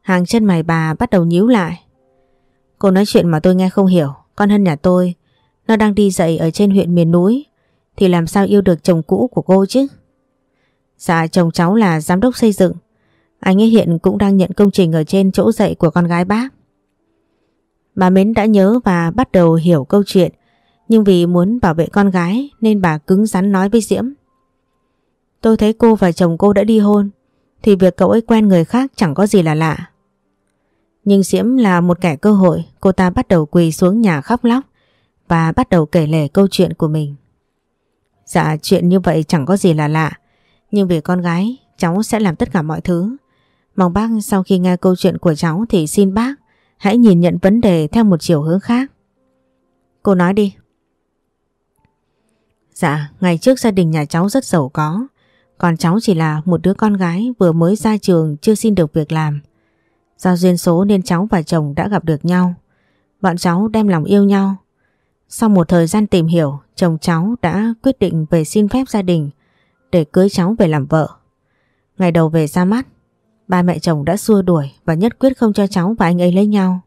hàng chân mày bà bắt đầu nhíu lại. Cô nói chuyện mà tôi nghe không hiểu, con Hân nhà tôi, nó đang đi dạy ở trên huyện miền núi, thì làm sao yêu được chồng cũ của cô chứ? Dạ chồng cháu là giám đốc xây dựng, anh ấy hiện cũng đang nhận công trình ở trên chỗ dạy của con gái bác. Bà Mến đã nhớ và bắt đầu hiểu câu chuyện, nhưng vì muốn bảo vệ con gái nên bà cứng rắn nói với Diễm. Tôi thấy cô và chồng cô đã đi hôn, thì việc cậu ấy quen người khác chẳng có gì là lạ. Nhưng Diễm là một kẻ cơ hội, cô ta bắt đầu quỳ xuống nhà khóc lóc và bắt đầu kể lể câu chuyện của mình. Dạ chuyện như vậy chẳng có gì là lạ, nhưng vì con gái, cháu sẽ làm tất cả mọi thứ. Mong bác sau khi nghe câu chuyện của cháu thì xin bác hãy nhìn nhận vấn đề theo một chiều hướng khác. Cô nói đi. Dạ, ngày trước gia đình nhà cháu rất giàu có, còn cháu chỉ là một đứa con gái vừa mới ra trường chưa xin được việc làm. Do duyên số nên cháu và chồng đã gặp được nhau. Bọn cháu đem lòng yêu nhau. Sau một thời gian tìm hiểu, chồng cháu đã quyết định về xin phép gia đình để cưới cháu về làm vợ. Ngày đầu về ra mắt, ba mẹ chồng đã xua đuổi và nhất quyết không cho cháu và anh ấy lấy nhau.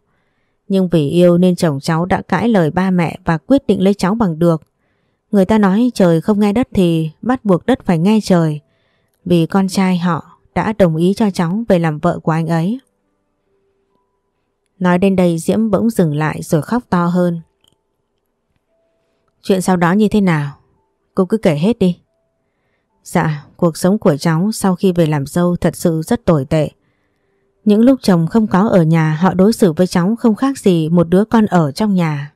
Nhưng vì yêu nên chồng cháu đã cãi lời ba mẹ và quyết định lấy cháu bằng được. Người ta nói trời không nghe đất thì bắt buộc đất phải nghe trời. Vì con trai họ đã đồng ý cho cháu về làm vợ của anh ấy. Nói đến đây Diễm bỗng dừng lại rồi khóc to hơn. Chuyện sau đó như thế nào? Cô cứ kể hết đi. Dạ, cuộc sống của cháu sau khi về làm dâu thật sự rất tồi tệ. Những lúc chồng không có ở nhà họ đối xử với cháu không khác gì một đứa con ở trong nhà.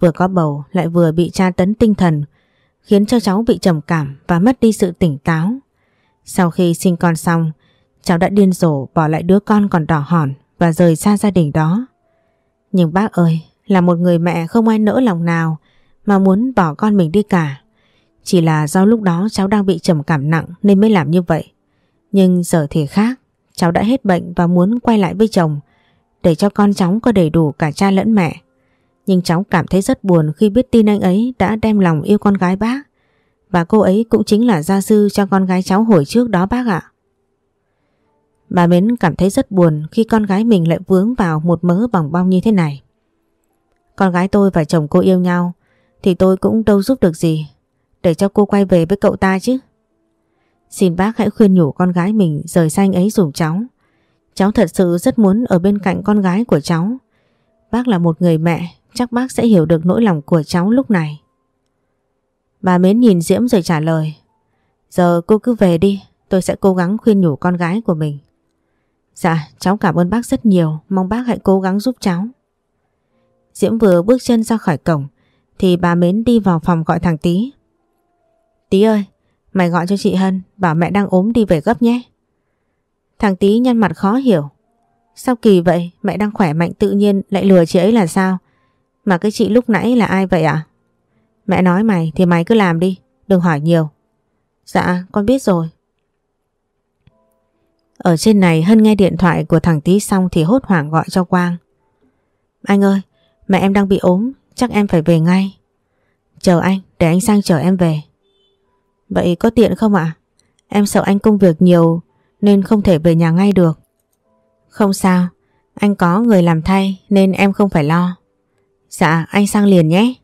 Vừa có bầu lại vừa bị tra tấn tinh thần khiến cho cháu bị trầm cảm và mất đi sự tỉnh táo. Sau khi sinh con xong, cháu đã điên rồ bỏ lại đứa con còn đỏ hòn và rời xa gia đình đó. Nhưng bác ơi, là một người mẹ không ai nỡ lòng nào mà muốn bỏ con mình đi cả. Chỉ là do lúc đó cháu đang bị trầm cảm nặng nên mới làm như vậy. Nhưng giờ thì khác, cháu đã hết bệnh và muốn quay lại với chồng để cho con cháu có đầy đủ cả cha lẫn mẹ. Nhưng cháu cảm thấy rất buồn khi biết tin anh ấy đã đem lòng yêu con gái bác. Và cô ấy cũng chính là gia sư cho con gái cháu hồi trước đó bác ạ. Bà Mến cảm thấy rất buồn khi con gái mình lại vướng vào một mớ bỏng bong như thế này. Con gái tôi và chồng cô yêu nhau thì tôi cũng đâu giúp được gì để cho cô quay về với cậu ta chứ. Xin bác hãy khuyên nhủ con gái mình rời xa anh ấy dùm cháu. Cháu thật sự rất muốn ở bên cạnh con gái của cháu. Bác là một người mẹ, chắc bác sẽ hiểu được nỗi lòng của cháu lúc này. Bà Mến nhìn Diễm rồi trả lời. Giờ cô cứ về đi, tôi sẽ cố gắng khuyên nhủ con gái của mình. Dạ, cháu cảm ơn bác rất nhiều, mong bác hãy cố gắng giúp cháu. Diễm vừa bước chân ra khỏi cổng, thì bà Mến đi vào phòng gọi thằng Tý. Tí ơi, mày gọi cho chị Hân, bảo mẹ đang ốm đi về gấp nhé. Thằng Tí nhăn mặt khó hiểu. Sao kỳ vậy, mẹ đang khỏe mạnh tự nhiên lại lừa chị ấy là sao? Mà cái chị lúc nãy là ai vậy ạ? À? Mẹ nói mày thì mày cứ làm đi, đừng hỏi nhiều. Dạ, con biết rồi. Ở trên này Hân nghe điện thoại của thằng Tí xong thì hốt hoảng gọi cho Quang. Anh ơi, mẹ em đang bị ốm, chắc em phải về ngay. Chờ anh, để anh sang chở em về. Vậy có tiện không ạ? Em sợ anh công việc nhiều nên không thể về nhà ngay được. Không sao, anh có người làm thay nên em không phải lo. Dạ, anh sang liền nhé.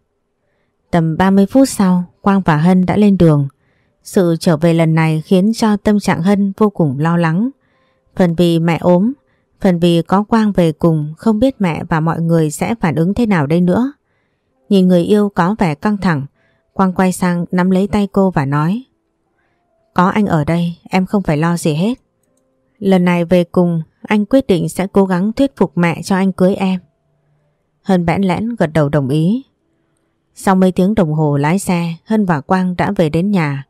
Tầm 30 phút sau, Quang và Hân đã lên đường. Sự trở về lần này khiến cho tâm trạng Hân vô cùng lo lắng. Phần vì mẹ ốm, phần vì có Quang về cùng không biết mẹ và mọi người sẽ phản ứng thế nào đây nữa. Nhìn người yêu có vẻ căng thẳng, Quang quay sang nắm lấy tay cô và nói Có anh ở đây em không phải lo gì hết. Lần này về cùng anh quyết định sẽ cố gắng thuyết phục mẹ cho anh cưới em. Hân bẽn lẽn gật đầu đồng ý. Sau mấy tiếng đồng hồ lái xe, Hân và Quang đã về đến nhà.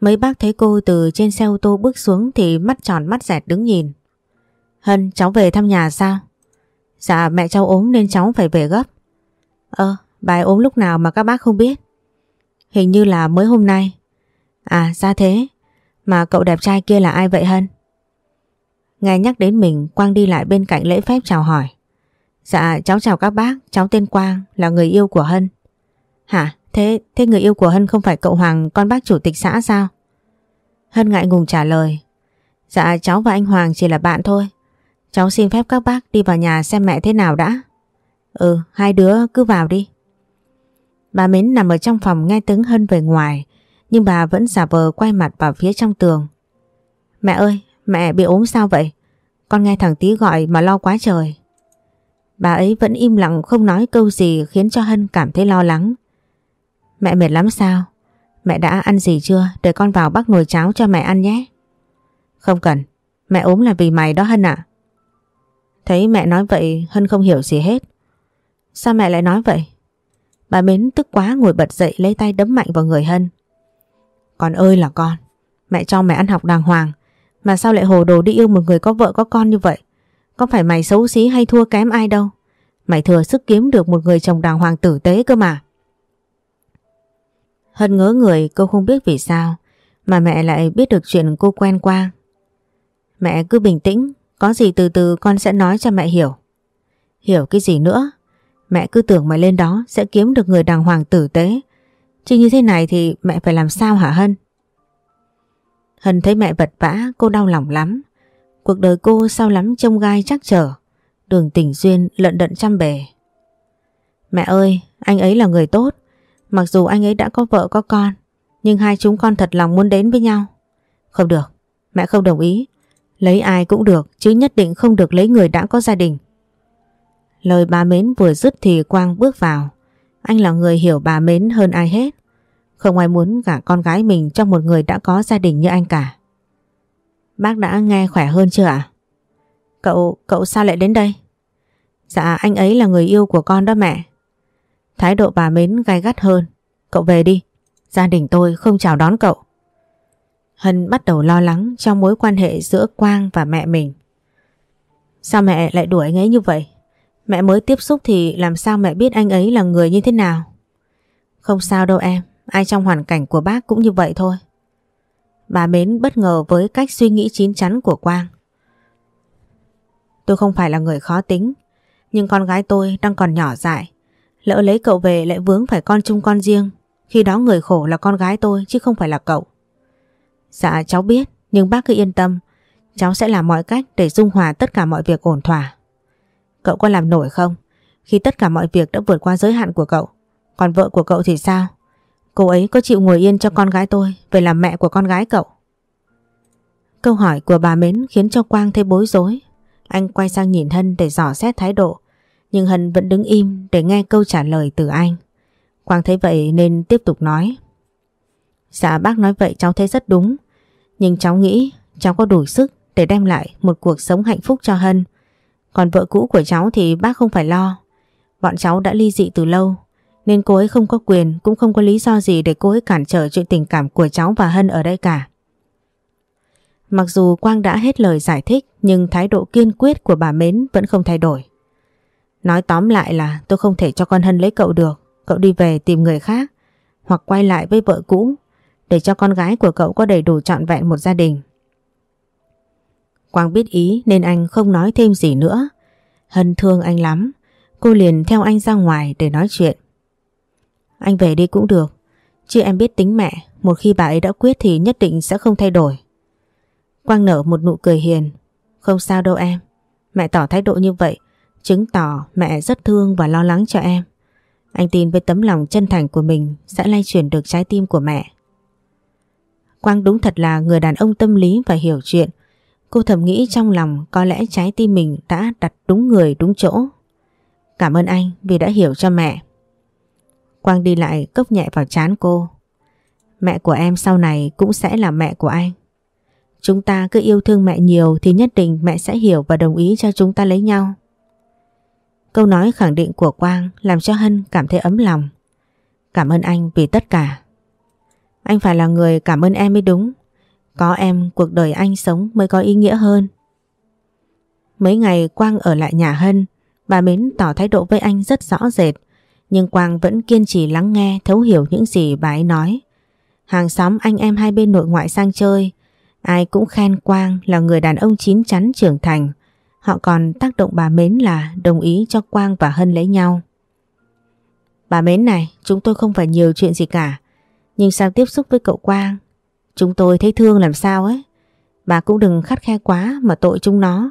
Mấy bác thấy cô từ trên xe ô tô bước xuống thì mắt tròn mắt dẹt đứng nhìn. Hân, cháu về thăm nhà sao? Dạ mẹ cháu ốm nên cháu phải về gấp. Ơ, bà ốm lúc nào mà các bác không biết? Hình như là mới hôm nay. À ra thế, mà cậu đẹp trai kia là ai vậy Hân? Nghe nhắc đến mình, Quang đi lại bên cạnh lễ phép chào hỏi. Dạ cháu chào các bác, cháu tên Quang, là người yêu của Hân. Hả? Thế thế người yêu của Hân không phải cậu Hoàng con bác chủ tịch xã sao? Hân ngại ngùng trả lời. Dạ cháu và anh Hoàng chỉ là bạn thôi. Cháu xin phép các bác đi vào nhà xem mẹ thế nào đã. Ừ, hai đứa cứ vào đi. Bà Mến nằm ở trong phòng nghe tiếng Hân về ngoài, nhưng bà vẫn giả vờ quay mặt vào phía trong tường. Mẹ ơi, mẹ bị ốm sao vậy? Con nghe thằng Tý gọi mà lo quá trời. Bà ấy vẫn im lặng không nói câu gì khiến cho Hân cảm thấy lo lắng. Mẹ mệt lắm sao? Mẹ đã ăn gì chưa? Để con vào bắt nồi cháo cho mẹ ăn nhé. Không cần. Mẹ ốm là vì mày đó Hân ạ. Thấy mẹ nói vậy Hân không hiểu gì hết. Sao mẹ lại nói vậy? Bà Mến tức quá ngồi bật dậy lấy tay đấm mạnh vào người Hân. Con ơi là con. Mẹ cho mẹ ăn học đàng hoàng. Mà sao lại hồ đồ đi yêu một người có vợ có con như vậy? Có phải mày xấu xí hay thua kém ai đâu? Mày thừa sức kiếm được một người chồng đàng hoàng tử tế cơ mà. Hân ngớ người cô không biết vì sao mà mẹ lại biết được chuyện cô quen qua. Mẹ cứ bình tĩnh, có gì từ từ con sẽ nói cho mẹ hiểu. Hiểu cái gì nữa? Mẹ cứ tưởng mày lên đó sẽ kiếm được người đàng hoàng tử tế. Chứ như thế này thì mẹ phải làm sao hả Hân? Hân thấy mẹ vật vã, cô đau lòng lắm. Cuộc đời cô sao lắm trông gai chắc trở. Đường tình duyên lận đận trăm bề. Mẹ ơi, anh ấy là người tốt. Mặc dù anh ấy đã có vợ có con, nhưng hai chúng con thật lòng muốn đến với nhau. Không được, mẹ không đồng ý. Lấy ai cũng được, chứ nhất định không được lấy người đã có gia đình. Lời bà Mến vừa dứt thì Quang bước vào. Anh là người hiểu bà Mến hơn ai hết. Không ai muốn gả con gái mình cho một người đã có gia đình như anh cả. Bác đã nghe khỏe hơn chưa ạ? Cậu, cậu sao lại đến đây? Dạ anh ấy là người yêu của con đó mẹ. Thái độ bà Mến gai gắt hơn. Cậu về đi, gia đình tôi không chào đón cậu. Hân bắt đầu lo lắng trong mối quan hệ giữa Quang và mẹ mình. Sao mẹ lại đuổi anh ấy như vậy? Mẹ mới tiếp xúc thì làm sao mẹ biết anh ấy là người như thế nào? Không sao đâu em, ai trong hoàn cảnh của bác cũng như vậy thôi. Bà Mến bất ngờ với cách suy nghĩ chín chắn của Quang. Tôi không phải là người khó tính, nhưng con gái tôi đang còn nhỏ dại. Lỡ lấy cậu về lại vướng phải con chung con riêng, khi đó người khổ là con gái tôi chứ không phải là cậu. Dạ cháu biết, nhưng bác cứ yên tâm, cháu sẽ làm mọi cách để dung hòa tất cả mọi việc ổn thỏa. Cậu có làm nổi không? Khi tất cả mọi việc đã vượt qua giới hạn của cậu, còn vợ của cậu thì sao? Cô ấy có chịu ngồi yên cho con gái tôi về làm mẹ của con gái cậu? Câu hỏi của bà Mến khiến cho Quang thấy bối rối. Anh quay sang nhìn Hân để dò xét thái độ, nhưng Hân vẫn đứng im để nghe câu trả lời từ anh. Quang thấy vậy nên tiếp tục nói. Dạ bác nói vậy cháu thấy rất đúng, nhưng cháu nghĩ cháu có đủ sức để đem lại một cuộc sống hạnh phúc cho Hân. Còn vợ cũ của cháu thì bác không phải lo. Bọn cháu đã ly dị từ lâu, nên cô ấy không có quyền cũng không có lý do gì để cô ấy cản trở chuyện tình cảm của cháu và Hân ở đây cả. Mặc dù Quang đã hết lời giải thích nhưng thái độ kiên quyết của bà Mến vẫn không thay đổi. Nói tóm lại là tôi không thể cho con Hân lấy cậu được, cậu đi về tìm người khác hoặc quay lại với vợ cũ để cho con gái của cậu có đầy đủ trọn vẹn một gia đình. Quang biết ý nên anh không nói thêm gì nữa. Hân thương anh lắm, cô liền theo anh ra ngoài để nói chuyện. Anh về đi cũng được. Chứ em biết tính mẹ, một khi bà ấy đã quyết thì nhất định sẽ không thay đổi. Quang nở một nụ cười hiền. Không sao đâu em. Mẹ tỏ thái độ như vậy, chứng tỏ mẹ rất thương và lo lắng cho em. Anh tin với tấm lòng chân thành của mình sẽ lay chuyển được trái tim của mẹ. Quang đúng thật là người đàn ông tâm lý và hiểu chuyện. Cô thầm nghĩ trong lòng có lẽ trái tim mình đã đặt đúng người, đúng chỗ. Cảm ơn anh vì đã hiểu cho mẹ. Quang đi lại cốc nhẹ vào chán cô. Mẹ của em sau này cũng sẽ là mẹ của anh. Chúng ta cứ yêu thương mẹ nhiều thì nhất định mẹ sẽ hiểu và đồng ý cho chúng ta lấy nhau. Câu nói khẳng định của Quang làm cho Hân cảm thấy ấm lòng. Cảm ơn anh vì tất cả. Anh phải là người cảm ơn em mới đúng. Có em cuộc đời anh sống mới có ý nghĩa hơn. Mấy ngày Quang ở lại nhà Hân Bà Mến tỏ thái độ với anh rất rõ rệt, nhưng Quang vẫn kiên trì lắng nghe thấu hiểu những gì bà ấy nói. Hàng xóm anh em hai bên nội ngoại sang chơi, ai cũng khen Quang là người đàn ông chín chắn trưởng thành. Họ còn tác động bà Mến là đồng ý cho Quang và Hân lấy nhau. Bà Mến này, chúng tôi không phải nhiều chuyện gì cả. Nhưng sao tiếp xúc với cậu Quang? Chúng tôi thấy thương làm sao ấy. Bà cũng đừng khắt khe quá mà tội chúng nó.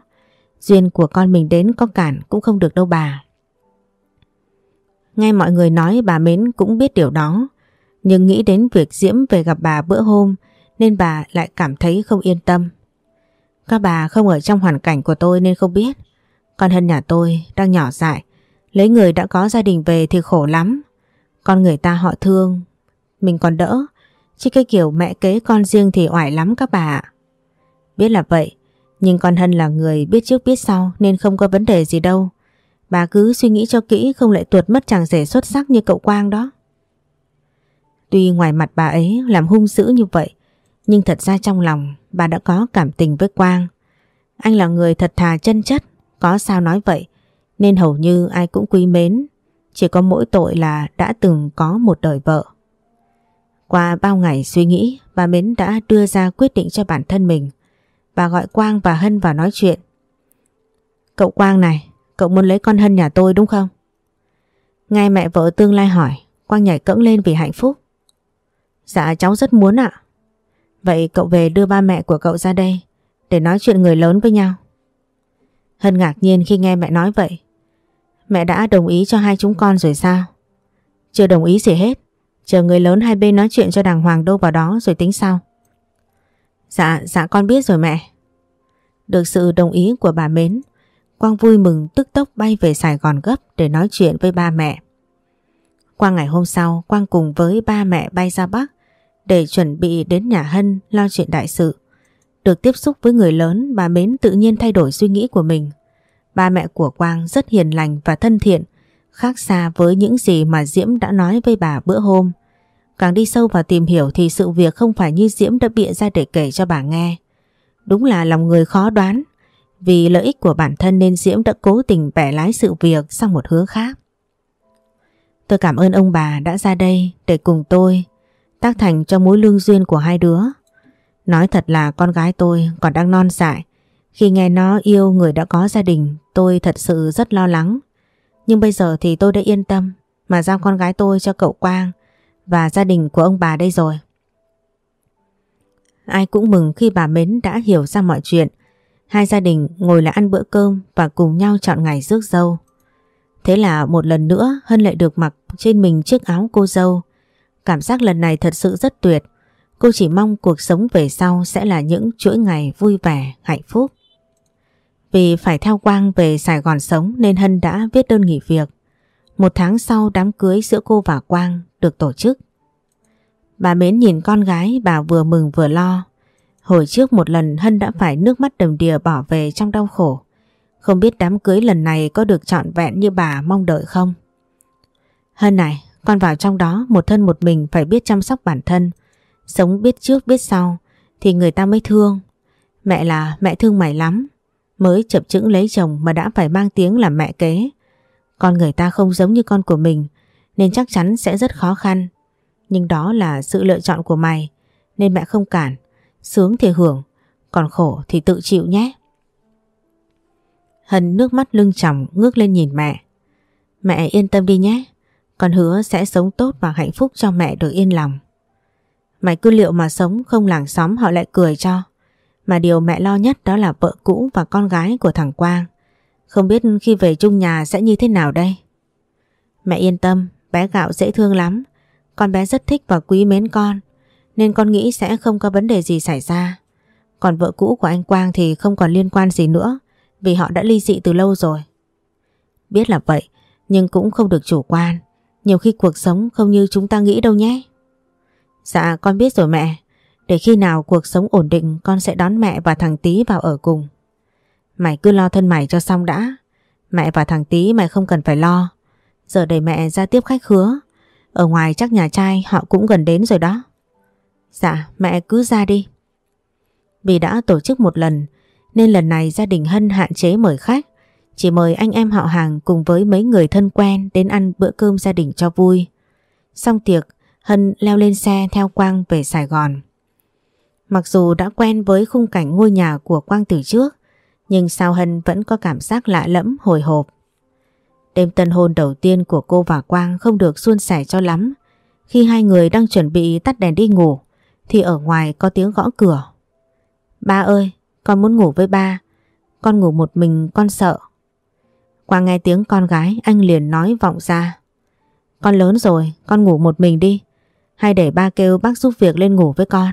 Duyên của con mình đến có cản cũng không được đâu bà. Nghe mọi người nói bà Mến cũng biết điều đó. Nhưng nghĩ đến việc Diễm về gặp bà bữa hôm, nên bà lại cảm thấy không yên tâm. Các bà không ở trong hoàn cảnh của tôi nên không biết. Con Hân nhà tôi đang nhỏ dại. Lấy người đã có gia đình về thì khổ lắm. Con người ta họ thương. Mình còn đỡ. Chứ cái kiểu mẹ kế con riêng thì oải lắm các bà ạ. Biết là vậy. Nhưng con Hân là người biết trước biết sau nên không có vấn đề gì đâu. Bà cứ suy nghĩ cho kỹ không lại tuột mất chàng rể xuất sắc như cậu Quang đó. Tuy ngoài mặt bà ấy làm hung dữ như vậy nhưng thật ra trong lòng bà đã có cảm tình với Quang. Anh là người thật thà chân chất, có sao nói vậy, nên hầu như ai cũng quý mến. Chỉ có mỗi tội là đã từng có một đời vợ. Qua bao ngày suy nghĩ, bà Mến đã đưa ra quyết định cho bản thân mình. Bà gọi Quang và Hân vào nói chuyện. Cậu Quang này, cậu muốn lấy con Hân nhà tôi đúng không? Nghe mẹ vợ tương lai hỏi, Quang nhảy cẫng lên vì hạnh phúc. Dạ cháu rất muốn ạ. Vậy cậu về đưa ba mẹ của cậu ra đây để nói chuyện người lớn với nhau. Hân ngạc nhiên khi nghe mẹ nói vậy. Mẹ đã đồng ý cho hai chúng con rồi sao? Chưa đồng ý gì hết. Chờ người lớn hai bên nói chuyện cho đàng hoàng đâu vào đó rồi tính sau. Dạ, dạ con biết rồi mẹ. Được sự đồng ý của bà Mến, Quang vui mừng tức tốc bay về Sài Gòn gấp để nói chuyện với ba mẹ. Qua ngày hôm sau, Quang cùng với ba mẹ bay ra Bắc để chuẩn bị đến nhà Hân lo chuyện đại sự. Được tiếp xúc với người lớn, bà Mến tự nhiên thay đổi suy nghĩ của mình. Ba mẹ của Quang rất hiền lành và thân thiện, khác xa với những gì mà Diễm đã nói với bà bữa hôm. Càng đi sâu vào tìm hiểu thì sự việc không phải như Diễm đã bịa ra để kể cho bà nghe. Đúng là lòng người khó đoán, vì lợi ích của bản thân nên Diễm đã cố tình bẻ lái sự việc sang một hướng khác. Tôi cảm ơn ông bà đã ra đây để cùng tôi tác thành cho mối lương duyên của hai đứa. Nói thật là con gái tôi còn đang non dại. Khi nghe nó yêu người đã có gia đình, tôi thật sự rất lo lắng. Nhưng bây giờ thì tôi đã yên tâm mà giao con gái tôi cho cậu Quang và gia đình của ông bà đây rồi. Ai cũng mừng khi bà Mến đã hiểu ra mọi chuyện. Hai gia đình ngồi lại ăn bữa cơm và cùng nhau chọn ngày rước dâu. Thế là một lần nữa Hân lại được mặc trên mình chiếc áo cô dâu. Cảm giác lần này thật sự rất tuyệt. Cô chỉ mong cuộc sống về sau sẽ là những chuỗi ngày vui vẻ, hạnh phúc. Vì phải theo Quang về Sài Gòn sống nên Hân đã viết đơn nghỉ việc. Một tháng sau đám cưới giữa cô và Quang được tổ chức. Bà Mến nhìn con gái bà vừa mừng vừa lo. Hồi trước một lần Hân đã phải nước mắt đầm đìa bỏ về trong đau khổ. Không biết đám cưới lần này có được trọn vẹn như bà mong đợi không? Hân này, con vào trong đó một thân một mình phải biết chăm sóc bản thân. Sống biết trước biết sau thì người ta mới thương. Mẹ là mẹ thương mày lắm. Mới chập chững lấy chồng mà đã phải mang tiếng là mẹ kế. Con người ta không giống như con của mình nên chắc chắn sẽ rất khó khăn. Nhưng đó là sự lựa chọn của mày nên mẹ không cản. Sướng thì hưởng, còn khổ thì tự chịu nhé. Hân nước mắt lưng tròng ngước lên nhìn mẹ. Mẹ yên tâm đi nhé. Con hứa sẽ sống tốt và hạnh phúc cho mẹ được yên lòng. Mày cứ liệu mà sống không làng xóm họ lại cười cho. Mà điều mẹ lo nhất đó là vợ cũ và con gái của thằng Quang. Không biết khi về chung nhà sẽ như thế nào đây? Mẹ yên tâm, bé gạo dễ thương lắm. Con bé rất thích và quý mến con. Nên con nghĩ sẽ không có vấn đề gì xảy ra. Còn vợ cũ của anh Quang thì không còn liên quan gì nữa. Vì họ đã ly dị từ lâu rồi. Biết là vậy, nhưng cũng không được chủ quan. Nhiều khi cuộc sống không như chúng ta nghĩ đâu nhé. Dạ con biết rồi mẹ. Để khi nào cuộc sống ổn định con sẽ đón mẹ và thằng Tý vào ở cùng. Mày cứ lo thân mày cho xong đã. Mẹ và thằng Tý mày không cần phải lo. Giờ để mẹ ra tiếp khách khứa Ở ngoài chắc nhà trai họ cũng gần đến rồi đó. Dạ mẹ cứ ra đi. Vì đã tổ chức một lần nên lần này gia đình Hân hạn chế mời khách. Chỉ mời anh em họ hàng cùng với mấy người thân quen đến ăn bữa cơm gia đình cho vui. Xong tiệc, Hân leo lên xe theo Quang về Sài Gòn. Mặc dù đã quen với khung cảnh ngôi nhà của Quang từ trước, nhưng sao Hân vẫn có cảm giác lạ lẫm hồi hộp. Đêm tân hôn đầu tiên của cô và Quang không được suôn sẻ cho lắm. Khi hai người đang chuẩn bị tắt đèn đi ngủ, thì ở ngoài có tiếng gõ cửa. Ba ơi, con muốn ngủ với ba. Con ngủ một mình con sợ. Quang nghe tiếng con gái anh liền nói vọng ra. Con lớn rồi, con ngủ một mình đi. Hay để ba kêu bác giúp việc lên ngủ với con.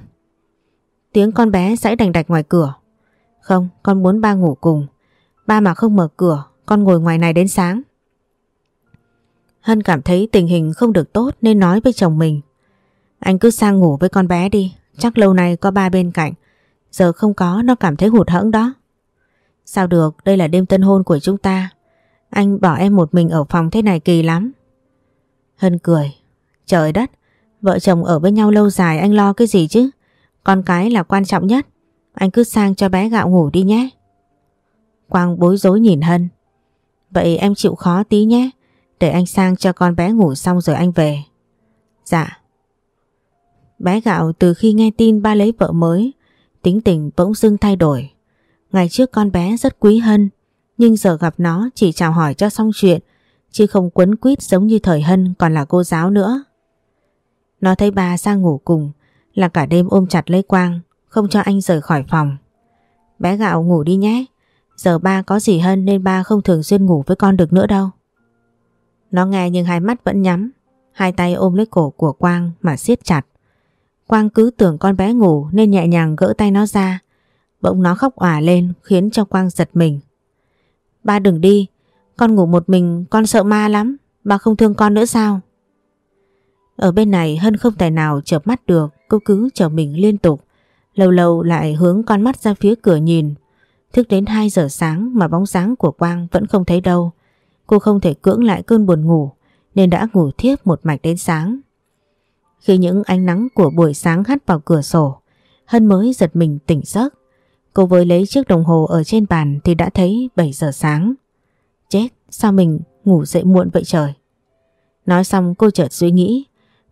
Tiếng con bé sẽ đành đạch ngoài cửa. Không, con muốn ba ngủ cùng. Ba mà không mở cửa, con ngồi ngoài này đến sáng. Hân cảm thấy tình hình không được tốt nên nói với chồng mình. Anh cứ sang ngủ với con bé đi, chắc lâu nay có ba bên cạnh. Giờ không có nó cảm thấy hụt hẫng đó. Sao được, đây là đêm tân hôn của chúng ta. Anh bỏ em một mình ở phòng thế này kỳ lắm. Hân cười. Trời đất, vợ chồng ở với nhau lâu dài anh lo cái gì chứ? Con cái là quan trọng nhất. Anh cứ sang cho bé gạo ngủ đi nhé. Quang bối rối nhìn Hân. Vậy em chịu khó tí nhé. Để anh sang cho con bé ngủ xong rồi anh về. Dạ. Bé gạo từ khi nghe tin ba lấy vợ mới, tính tình bỗng dưng thay đổi. Ngày trước con bé rất quý Hân, nhưng giờ gặp nó chỉ chào hỏi cho xong chuyện, chứ không quấn quýt giống như thời Hân còn là cô giáo nữa. Nó thấy bà sang ngủ cùng, là cả đêm ôm chặt lấy Quang, không cho anh rời khỏi phòng. Bé gạo ngủ đi nhé, giờ ba có gì hơn nên ba không thường xuyên ngủ với con được nữa đâu. Nó nghe nhưng hai mắt vẫn nhắm, hai tay ôm lấy cổ của Quang mà siết chặt. Quang cứ tưởng con bé ngủ nên nhẹ nhàng gỡ tay nó ra. Bỗng nó khóc òa lên khiến cho Quang giật mình. Ba đừng đi, con ngủ một mình con sợ ma lắm, ba không thương con nữa sao? Ở bên này Hân không thể nào chợp mắt được, cô cứ chờ mình liên tục. Lâu lâu lại hướng con mắt ra phía cửa nhìn. Thức đến 2 giờ sáng mà bóng dáng của Quang vẫn không thấy đâu. Cô không thể cưỡng lại cơn buồn ngủ nên đã ngủ thiếp một mạch đến sáng. Khi những ánh nắng của buổi sáng hắt vào cửa sổ, Hân mới giật mình tỉnh giấc. Cô với lấy chiếc đồng hồ ở trên bàn thì đã thấy 7 giờ sáng. Chết, sao mình ngủ dậy muộn vậy trời? Nói xong cô chợt suy nghĩ,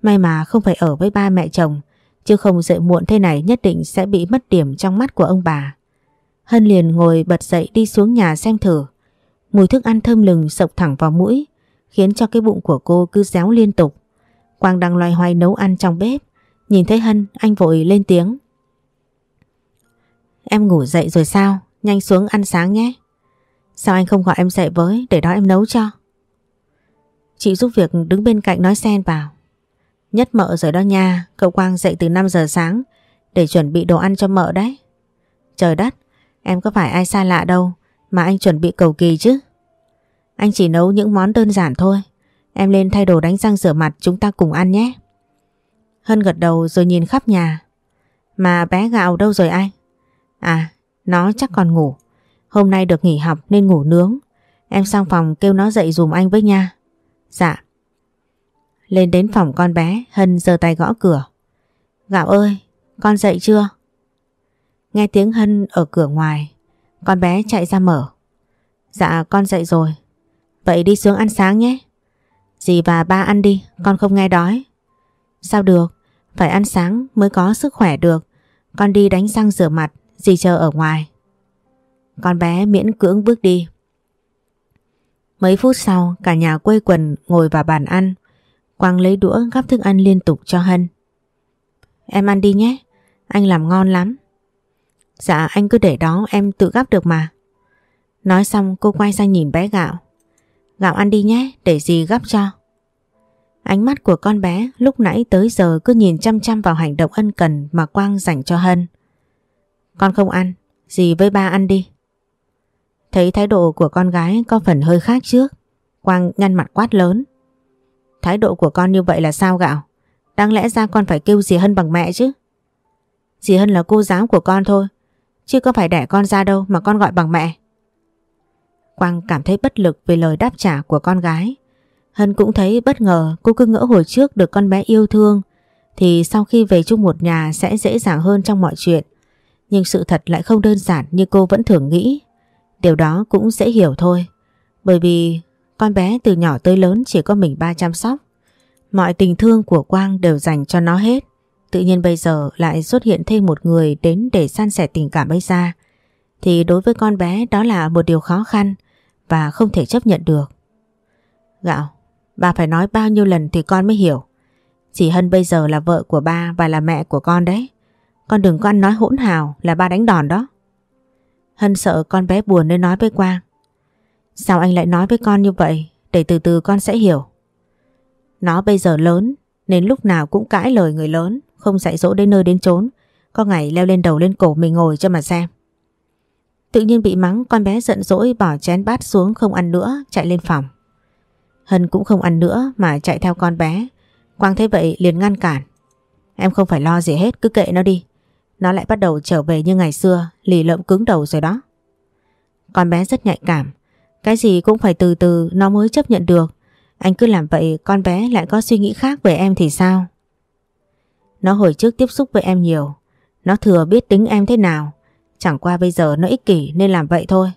may mà không phải ở với ba mẹ chồng, chứ không dậy muộn thế này nhất định sẽ bị mất điểm trong mắt của ông bà. Hân liền ngồi bật dậy đi xuống nhà xem thử. Mùi thức ăn thơm lừng sộc thẳng vào mũi, khiến cho cái bụng của cô cứ réo liên tục. Quang đang loay hoay nấu ăn trong bếp, nhìn thấy Hân anh vội lên tiếng. Em ngủ dậy rồi sao? Nhanh xuống ăn sáng nhé. Sao anh không gọi em dậy với để đó em nấu cho? Chị giúp việc đứng bên cạnh nói xen vào. Nhất mợ rồi đó nha, cậu Quang dậy từ 5 giờ sáng để chuẩn bị đồ ăn cho mợ đấy. Trời đất, em có phải ai xa lạ đâu mà anh chuẩn bị cầu kỳ chứ. Anh chỉ nấu những món đơn giản thôi. Em lên thay đồ đánh răng rửa mặt chúng ta cùng ăn nhé. Hân gật đầu rồi nhìn khắp nhà. Mà bé gạo đâu rồi anh? À, nó chắc còn ngủ. Hôm nay được nghỉ học nên ngủ nướng. Em sang phòng kêu nó dậy dùm anh với nha. Dạ. Lên đến phòng con bé, Hân giơ tay gõ cửa. Gạo ơi, con dậy chưa? Nghe tiếng Hân ở cửa ngoài, con bé chạy ra mở. Dạ con dậy rồi. Vậy đi xuống ăn sáng nhé. Dì và ba ăn đi, con không nghe đói. Sao được, phải ăn sáng mới có sức khỏe được. Con đi đánh răng rửa mặt, dì chờ ở ngoài. Con bé miễn cưỡng bước đi. Mấy phút sau, cả nhà quây quần ngồi vào bàn ăn. Quang lấy đũa gắp thức ăn liên tục cho Hân. Em ăn đi nhé, anh làm ngon lắm. Dạ anh cứ để đó em tự gắp được mà. Nói xong cô quay sang nhìn bé gạo. Gạo ăn đi nhé, để gì gắp cho. Ánh mắt của con bé lúc nãy tới giờ cứ nhìn chăm chăm vào hành động ân cần mà Quang dành cho Hân. Con không ăn, dì với ba ăn đi. Thấy thái độ của con gái có phần hơi khác trước, Quang nhăn mặt quát lớn. Thái độ của con như vậy là sao gạo? Đáng lẽ ra con phải kêu dì Hân bằng mẹ chứ. Dì Hân là cô giáo của con thôi, chứ có phải đẻ con ra đâu mà con gọi bằng mẹ. Quang cảm thấy bất lực về lời đáp trả của con gái. Hân cũng thấy bất ngờ cô cứ ngỡ hồi trước được con bé yêu thương, thì sau khi về chung một nhà sẽ dễ dàng hơn trong mọi chuyện. Nhưng sự thật lại không đơn giản như cô vẫn thường nghĩ. Điều đó cũng dễ hiểu thôi. Bởi vì con bé từ nhỏ tới lớn chỉ có mình ba chăm sóc. Mọi tình thương của Quang đều dành cho nó hết. Tự nhiên bây giờ lại xuất hiện thêm một người đến để san sẻ tình cảm ấy ra. Thì đối với con bé đó là một điều khó khăn và không thể chấp nhận được. Gạo, bà phải nói bao nhiêu lần thì con mới hiểu. Chị Hân bây giờ là vợ của ba và là mẹ của con đấy. Con đừng có ăn nói hỗn hào là ba đánh đòn đó. Hân sợ con bé buồn nên nói với Quang. Sao anh lại nói với con như vậy? Để từ từ con sẽ hiểu. Nó bây giờ lớn nên lúc nào cũng cãi lời người lớn, không dạy dỗ đến nơi đến chốn. Có ngày leo lên đầu lên cổ mình ngồi cho mà xem. Tự nhiên bị mắng, con bé giận dỗi bỏ chén bát xuống không ăn nữa, chạy lên phòng. Hân cũng không ăn nữa mà chạy theo con bé. Quang thấy vậy liền ngăn cản. Em không phải lo gì hết, cứ kệ nó đi. Nó lại bắt đầu trở về như ngày xưa, lì lợm cứng đầu rồi đó. Con bé rất nhạy cảm. Cái gì cũng phải từ từ, nó mới chấp nhận được. Anh cứ làm vậy, con bé lại có suy nghĩ khác về em thì sao? Nó hồi trước tiếp xúc với em nhiều. Nó thừa biết tính em thế nào. Chẳng qua bây giờ nó ích kỷ nên làm vậy thôi.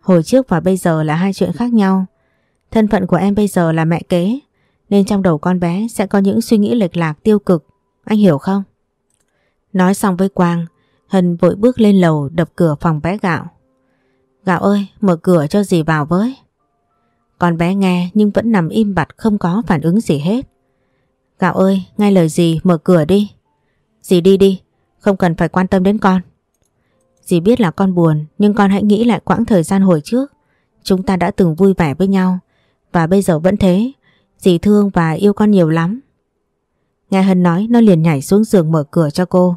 Hồi trước và bây giờ là hai chuyện khác nhau. Thân phận của em bây giờ là mẹ kế. Nên trong đầu con bé sẽ có những suy nghĩ lệch lạc tiêu cực. Anh hiểu không? Nói xong với Quang, Hân vội bước lên lầu đập cửa phòng bé Gạo. Gạo ơi, mở cửa cho dì vào với. Con bé nghe nhưng vẫn nằm im bặt không có phản ứng gì hết. Gạo ơi, nghe lời dì mở cửa đi. Dì đi đi, không cần phải quan tâm đến con. Dì biết là con buồn, nhưng con hãy nghĩ lại quãng thời gian hồi trước. Chúng ta đã từng vui vẻ với nhau, và bây giờ vẫn thế. Dì thương và yêu con nhiều lắm. Nghe Hân nói, nó liền nhảy xuống giường mở cửa cho cô.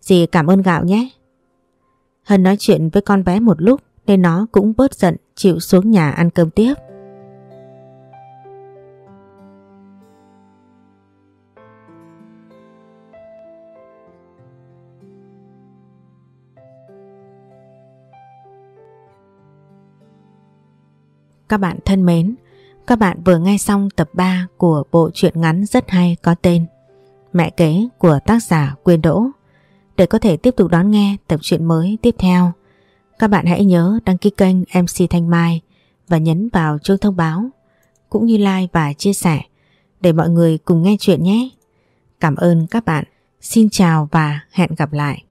Dì cảm ơn gạo nhé. Hân nói chuyện với con bé một lúc, nên nó cũng bớt giận, chịu xuống nhà ăn cơm tiếp. Các bạn thân mến, các bạn vừa nghe xong tập 3 của bộ truyện ngắn rất hay có tên Mẹ kế của tác giả Quyên Đỗ. Để có thể tiếp tục đón nghe tập truyện mới tiếp theo, các bạn hãy nhớ đăng ký kênh MC Thanh Mai và nhấn vào chuông thông báo cũng như like và chia sẻ để mọi người cùng nghe chuyện nhé. Cảm ơn các bạn. Xin chào và hẹn gặp lại.